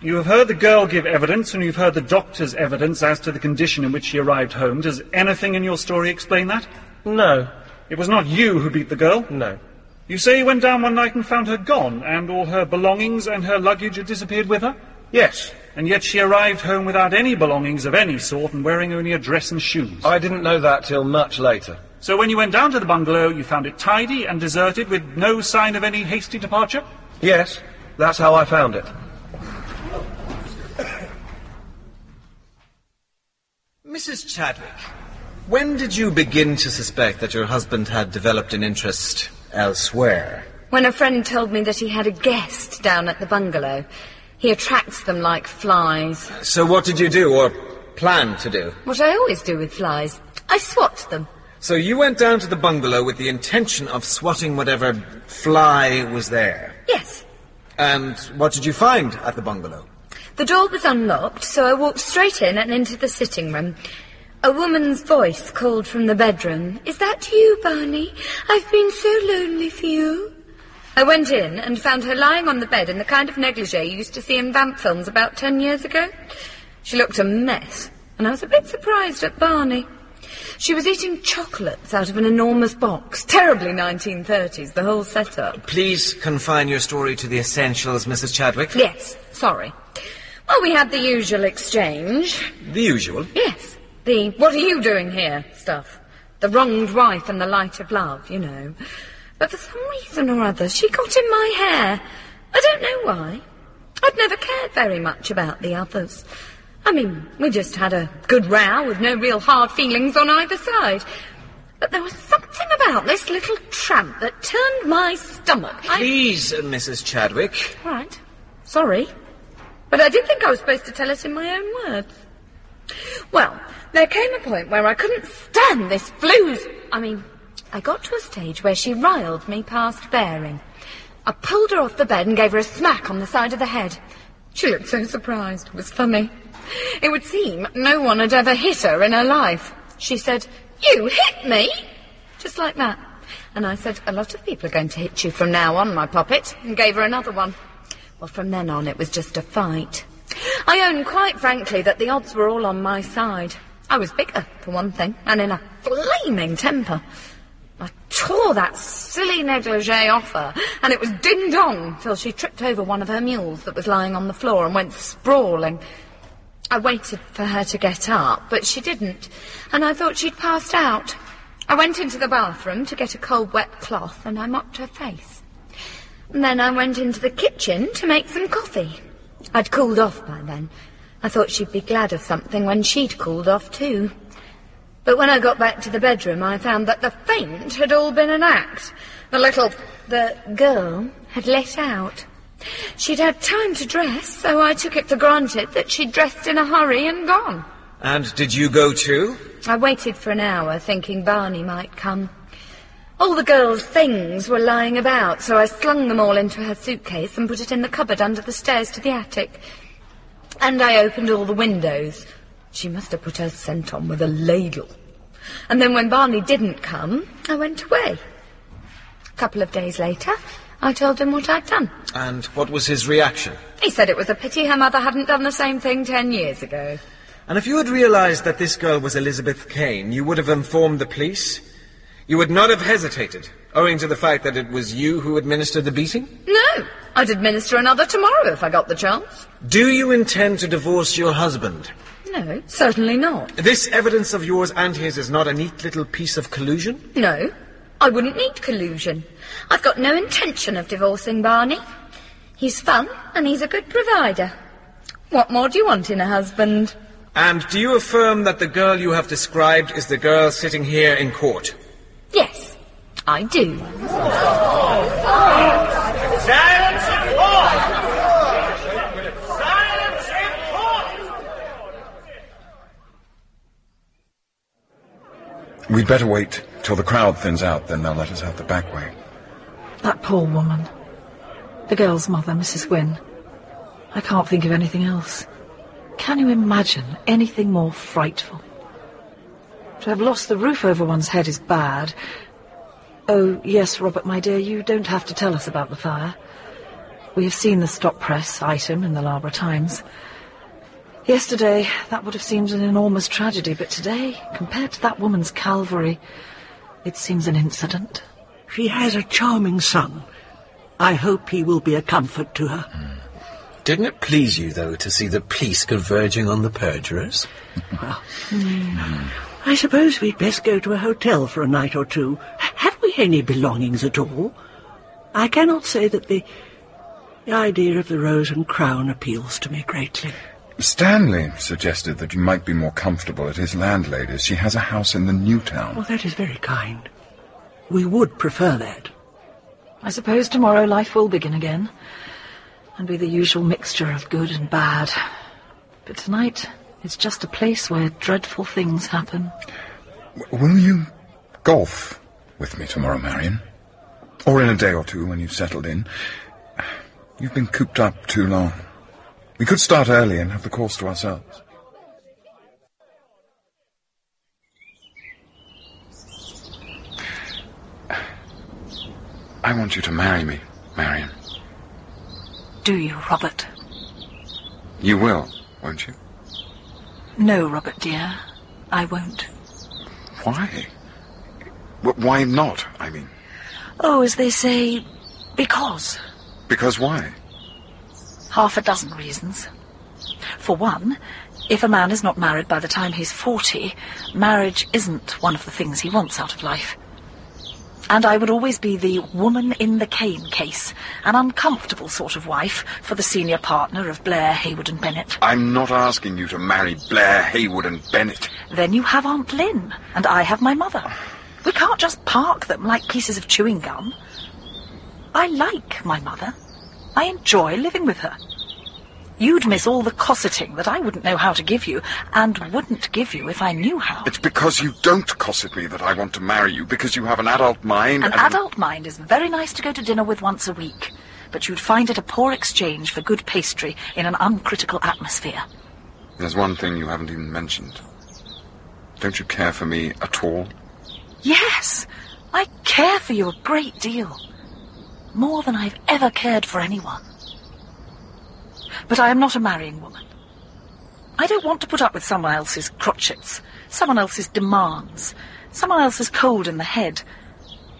You have heard the girl give evidence, and you've heard the doctor's evidence as to the condition in which she arrived home. Does anything in your story explain that? No. It was not you who beat the girl? No. You say you went down one night and found her gone, and all her belongings and her luggage had disappeared with her? Yes. And yet she arrived home without any belongings of any sort and wearing only a dress and shoes. I didn't know that till much later. So when you went down to the bungalow, you found it tidy and deserted with no sign of any hasty departure? Yes, that's how I found it. Mrs. Chadwick, when did you begin to suspect that your husband had developed an interest elsewhere? When a friend told me that he had a guest down at the bungalow. He attracts them like flies. So what did you do, or plan to do? What I always do with flies. I swat them. So you went down to the bungalow with the intention of swatting whatever fly was there? Yes. And what did you find at the bungalow? The door was unlocked, so I walked straight in and into the sitting room. A woman's voice called from the bedroom. Is that you, Barney? I've been so lonely for you. I went in and found her lying on the bed in the kind of negligee you used to see in vamp films about ten years ago. She looked a mess, and I was a bit surprised at Barney. She was eating chocolates out of an enormous box. Terribly 1930s, the whole setup. Please confine your story to the essentials, Mrs. Chadwick. Yes, sorry. Well, we had the usual exchange. The usual. Yes, the what are you doing here stuff. The wronged wife and the light of love, you know. But for some reason or other, she got in my hair. I don't know why. I'd never cared very much about the others. I mean, we just had a good row with no real hard feelings on either side. But there was something about this little tramp that turned my stomach. I... Please, Mrs. Chadwick. Right. Sorry. But I did think I was supposed to tell it in my own words. Well, there came a point where I couldn't stand this flues. I mean, I got to a stage where she riled me past bearing. I pulled her off the bed and gave her a smack on the side of the head. She looked so surprised. It was funny. It would seem no one had ever hit her in her life. She said, You hit me? Just like that. And I said, A lot of people are going to hit you from now on, my puppet, and gave her another one. Well, from then on, it was just a fight. I own quite frankly that the odds were all on my side. I was bigger, for one thing, and in a flaming temper. I tore that silly negligee off her, and it was ding dong till she tripped over one of her mules that was lying on the floor and went sprawling. I waited for her to get up, but she didn't, and I thought she'd passed out. I went into the bathroom to get a cold wet cloth, and I mopped her face. And then I went into the kitchen to make some coffee. I'd cooled off by then. I thought she'd be glad of something when she'd cooled off too. But when I got back to the bedroom, I found that the faint had all been an act. The little, the girl had let out. She'd had time to dress, so I took it for granted that she'd dressed in a hurry and gone. And did you go too? I waited for an hour, thinking Barney might come. All the girl's things were lying about, so I slung them all into her suitcase and put it in the cupboard under the stairs to the attic. And I opened all the windows. She must have put her scent on with a ladle. And then when Barney didn't come, I went away. A couple of days later, I told him what I'd done. And what was his reaction? He said it was a pity her mother hadn't done the same thing ten years ago. And if you had realized that this girl was Elizabeth Kane, you would have informed the police? You would not have hesitated, owing to the fact that it was you who administered the beating? No, I'd administer another tomorrow if I got the chance. Do you intend to divorce your husband? No, certainly not. This evidence of yours and his is not a neat little piece of collusion? No, I wouldn't need collusion. I've got no intention of divorcing Barney. He's fun, and he's a good provider. What more do you want in a husband? And do you affirm that the girl you have described is the girl sitting here in court? Yes, I do. Silence in court! Silence in court! We'd better wait till the crowd thins out, then they'll let us out the back way. That poor woman. The girl's mother, Mrs. Wynn. I can't think of anything else. Can you imagine anything more frightful? To have lost the roof over one's head is bad. Oh, yes, Robert, my dear, you don't have to tell us about the fire. We have seen the stop press item in the Larborough Times. Yesterday, that would have seemed an enormous tragedy, but today, compared to that woman's Calvary, it seems an incident. She has a charming son. I hope he will be a comfort to her. Didn't it please you, though, to see the police converging on the perjurers? Well, hmm. Hmm. I suppose we'd best go to a hotel for a night or two. Have we any belongings at all? I cannot say that the, the idea of the Rose and Crown appeals to me greatly. Stanley suggested that you might be more comfortable at his landlady's. She has a house in the new town. Well, that is very kind. We would prefer that. I suppose tomorrow life will begin again, and be the usual mixture of good and bad. But tonight, it's just a place where dreadful things happen. W- Will you golf with me tomorrow, Marion? Or in a day or two when you've settled in? You've been cooped up too long. We could start early and have the course to ourselves. I want you to marry me, Marion. Do you, Robert? You will, won't you? No, Robert, dear. I won't. Why? Why not, I mean? Oh, as they say, because. Because why? Half a dozen reasons. For one, if a man is not married by the time he's 40, marriage isn't one of the things he wants out of life. And I would always be the woman in the Kane case, an uncomfortable sort of wife for the senior partner of Blair, Haywood and Bennett. I'm not asking you to marry Blair, Haywood and Bennett. Then you have Aunt Lynn, and I have my mother. We can't just park them like pieces of chewing gum. I like my mother. I enjoy living with her. You'd miss all the cosseting that I wouldn't know how to give you, and wouldn't give you if I knew how. It's because you don't cosset me that I want to marry you, because you have an adult mind An adult mind is very nice to go to dinner with once a week, but you'd find it a poor exchange for good pastry in an uncritical atmosphere. There's one thing you haven't even mentioned. Don't you care for me at all? Yes, I care for you a great deal. More than I've ever cared for anyone. But I am not a marrying woman. I don't want to put up with someone else's crotchets, someone else's demands, someone else's cold in the head.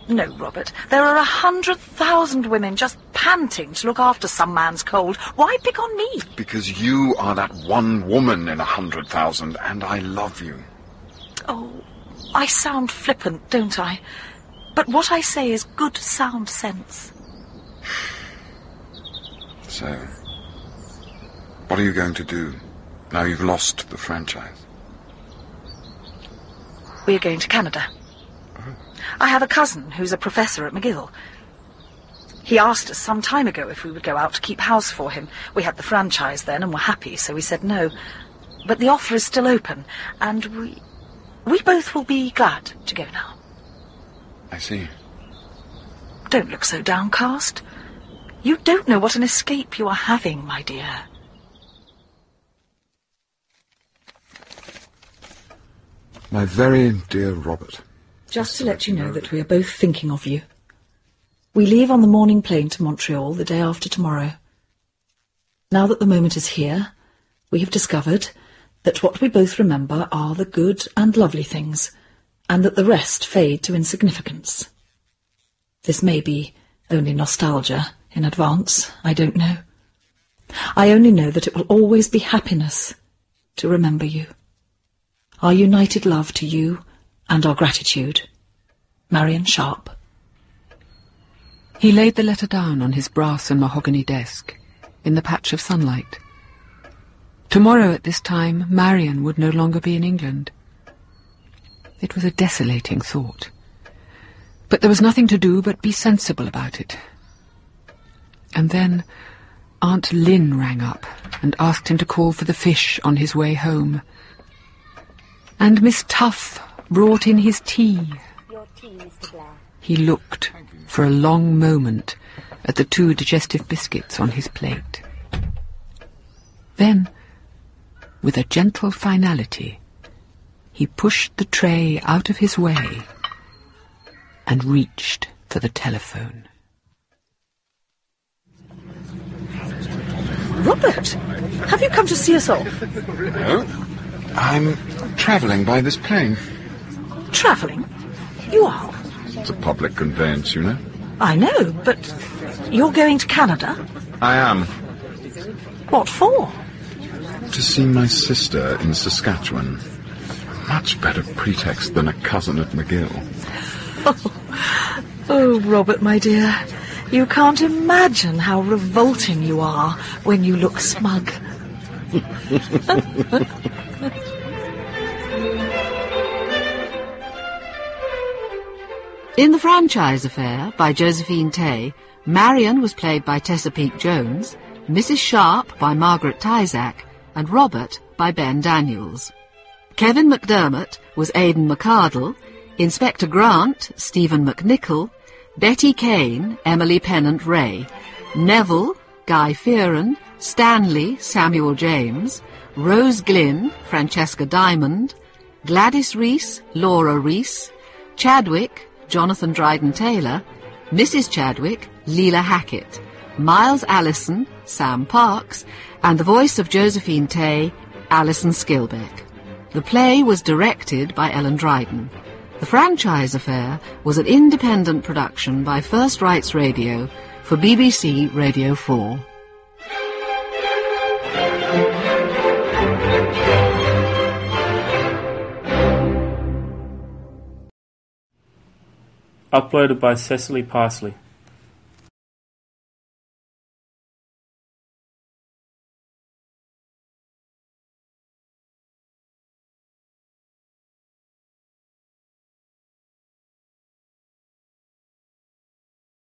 No, Robert, there are a hundred thousand women just panting to look after some man's cold. Why pick on me? Because you are that one woman in a hundred thousand, and I love you. Oh, I sound flippant, don't I? But what I say is good sound sense. So, what are you going to do now you've lost the franchise? We're going to Canada. Oh. I have a cousin who's a professor at McGill. He asked us some time ago if we would go out to keep house for him. We had the franchise then and were happy, so we said no. But the offer is still open, and we... we both will be glad to go now. I see. Don't look so downcast. You don't know what an escape you are having, my dear. My very dear Robert. Just to let you know that we are both thinking of you. We leave on the morning plane to Montreal the day after tomorrow. Now that the moment is here, we have discovered that what we both remember are the good and lovely things, and that the rest fade to insignificance. This may be only nostalgia in advance, I don't know. I only know that it will always be happiness to remember you. Our united love to you and our gratitude. Marion Sharp. He laid the letter down on his brass and mahogany desk, in the patch of sunlight. Tomorrow at this time, Marion would no longer be in England. It was a desolating thought. But there was nothing to do but be sensible about it. And then Aunt Lynn rang up and asked him to call for the fish on his way home. And Miss Tuff brought in his tea. Your tea, Mr. Blair. He looked for a long moment at the two digestive biscuits on his plate. Then, with a gentle finality, he pushed the tray out of his way and reached for the telephone. Robert, have you come to see us off? No. I'm travelling by this plane. Travelling? You are? It's a public conveyance, you know. I know, but you're going to Canada? I am. What for? To see my sister in Saskatchewan. Much better pretext than a cousin at McGill. Oh, [LAUGHS] oh Robert, my dear, you can't imagine how revolting you are when you look smug. [LAUGHS] In The Franchise Affair by Josephine Tey, Marion was played by Tessa Peake Jones, Mrs. Sharp by Margaret Tyzack, and Robert by Ben Daniels. Kevin McDermott was Aidan McArdle, Inspector Grant, Stephen McNichol, Betty Kane, Emily Pennant Ray, Neville, Guy Fearon, Stanley, Samuel James, Rose Glynn, Francesca Diamond, Gladys Reese, Laura Reese, Chadwick, Jonathan Dryden Taylor, Mrs. Chadwick, Leela Hackett, Miles Allison, Sam Parks, and the voice of Josephine Tey, Alison Skilbeck. The play was directed by Ellen Dryden. The franchise affair was an independent production by First Rights Radio for BBC Radio 4. Uploaded by Cecily Parsley.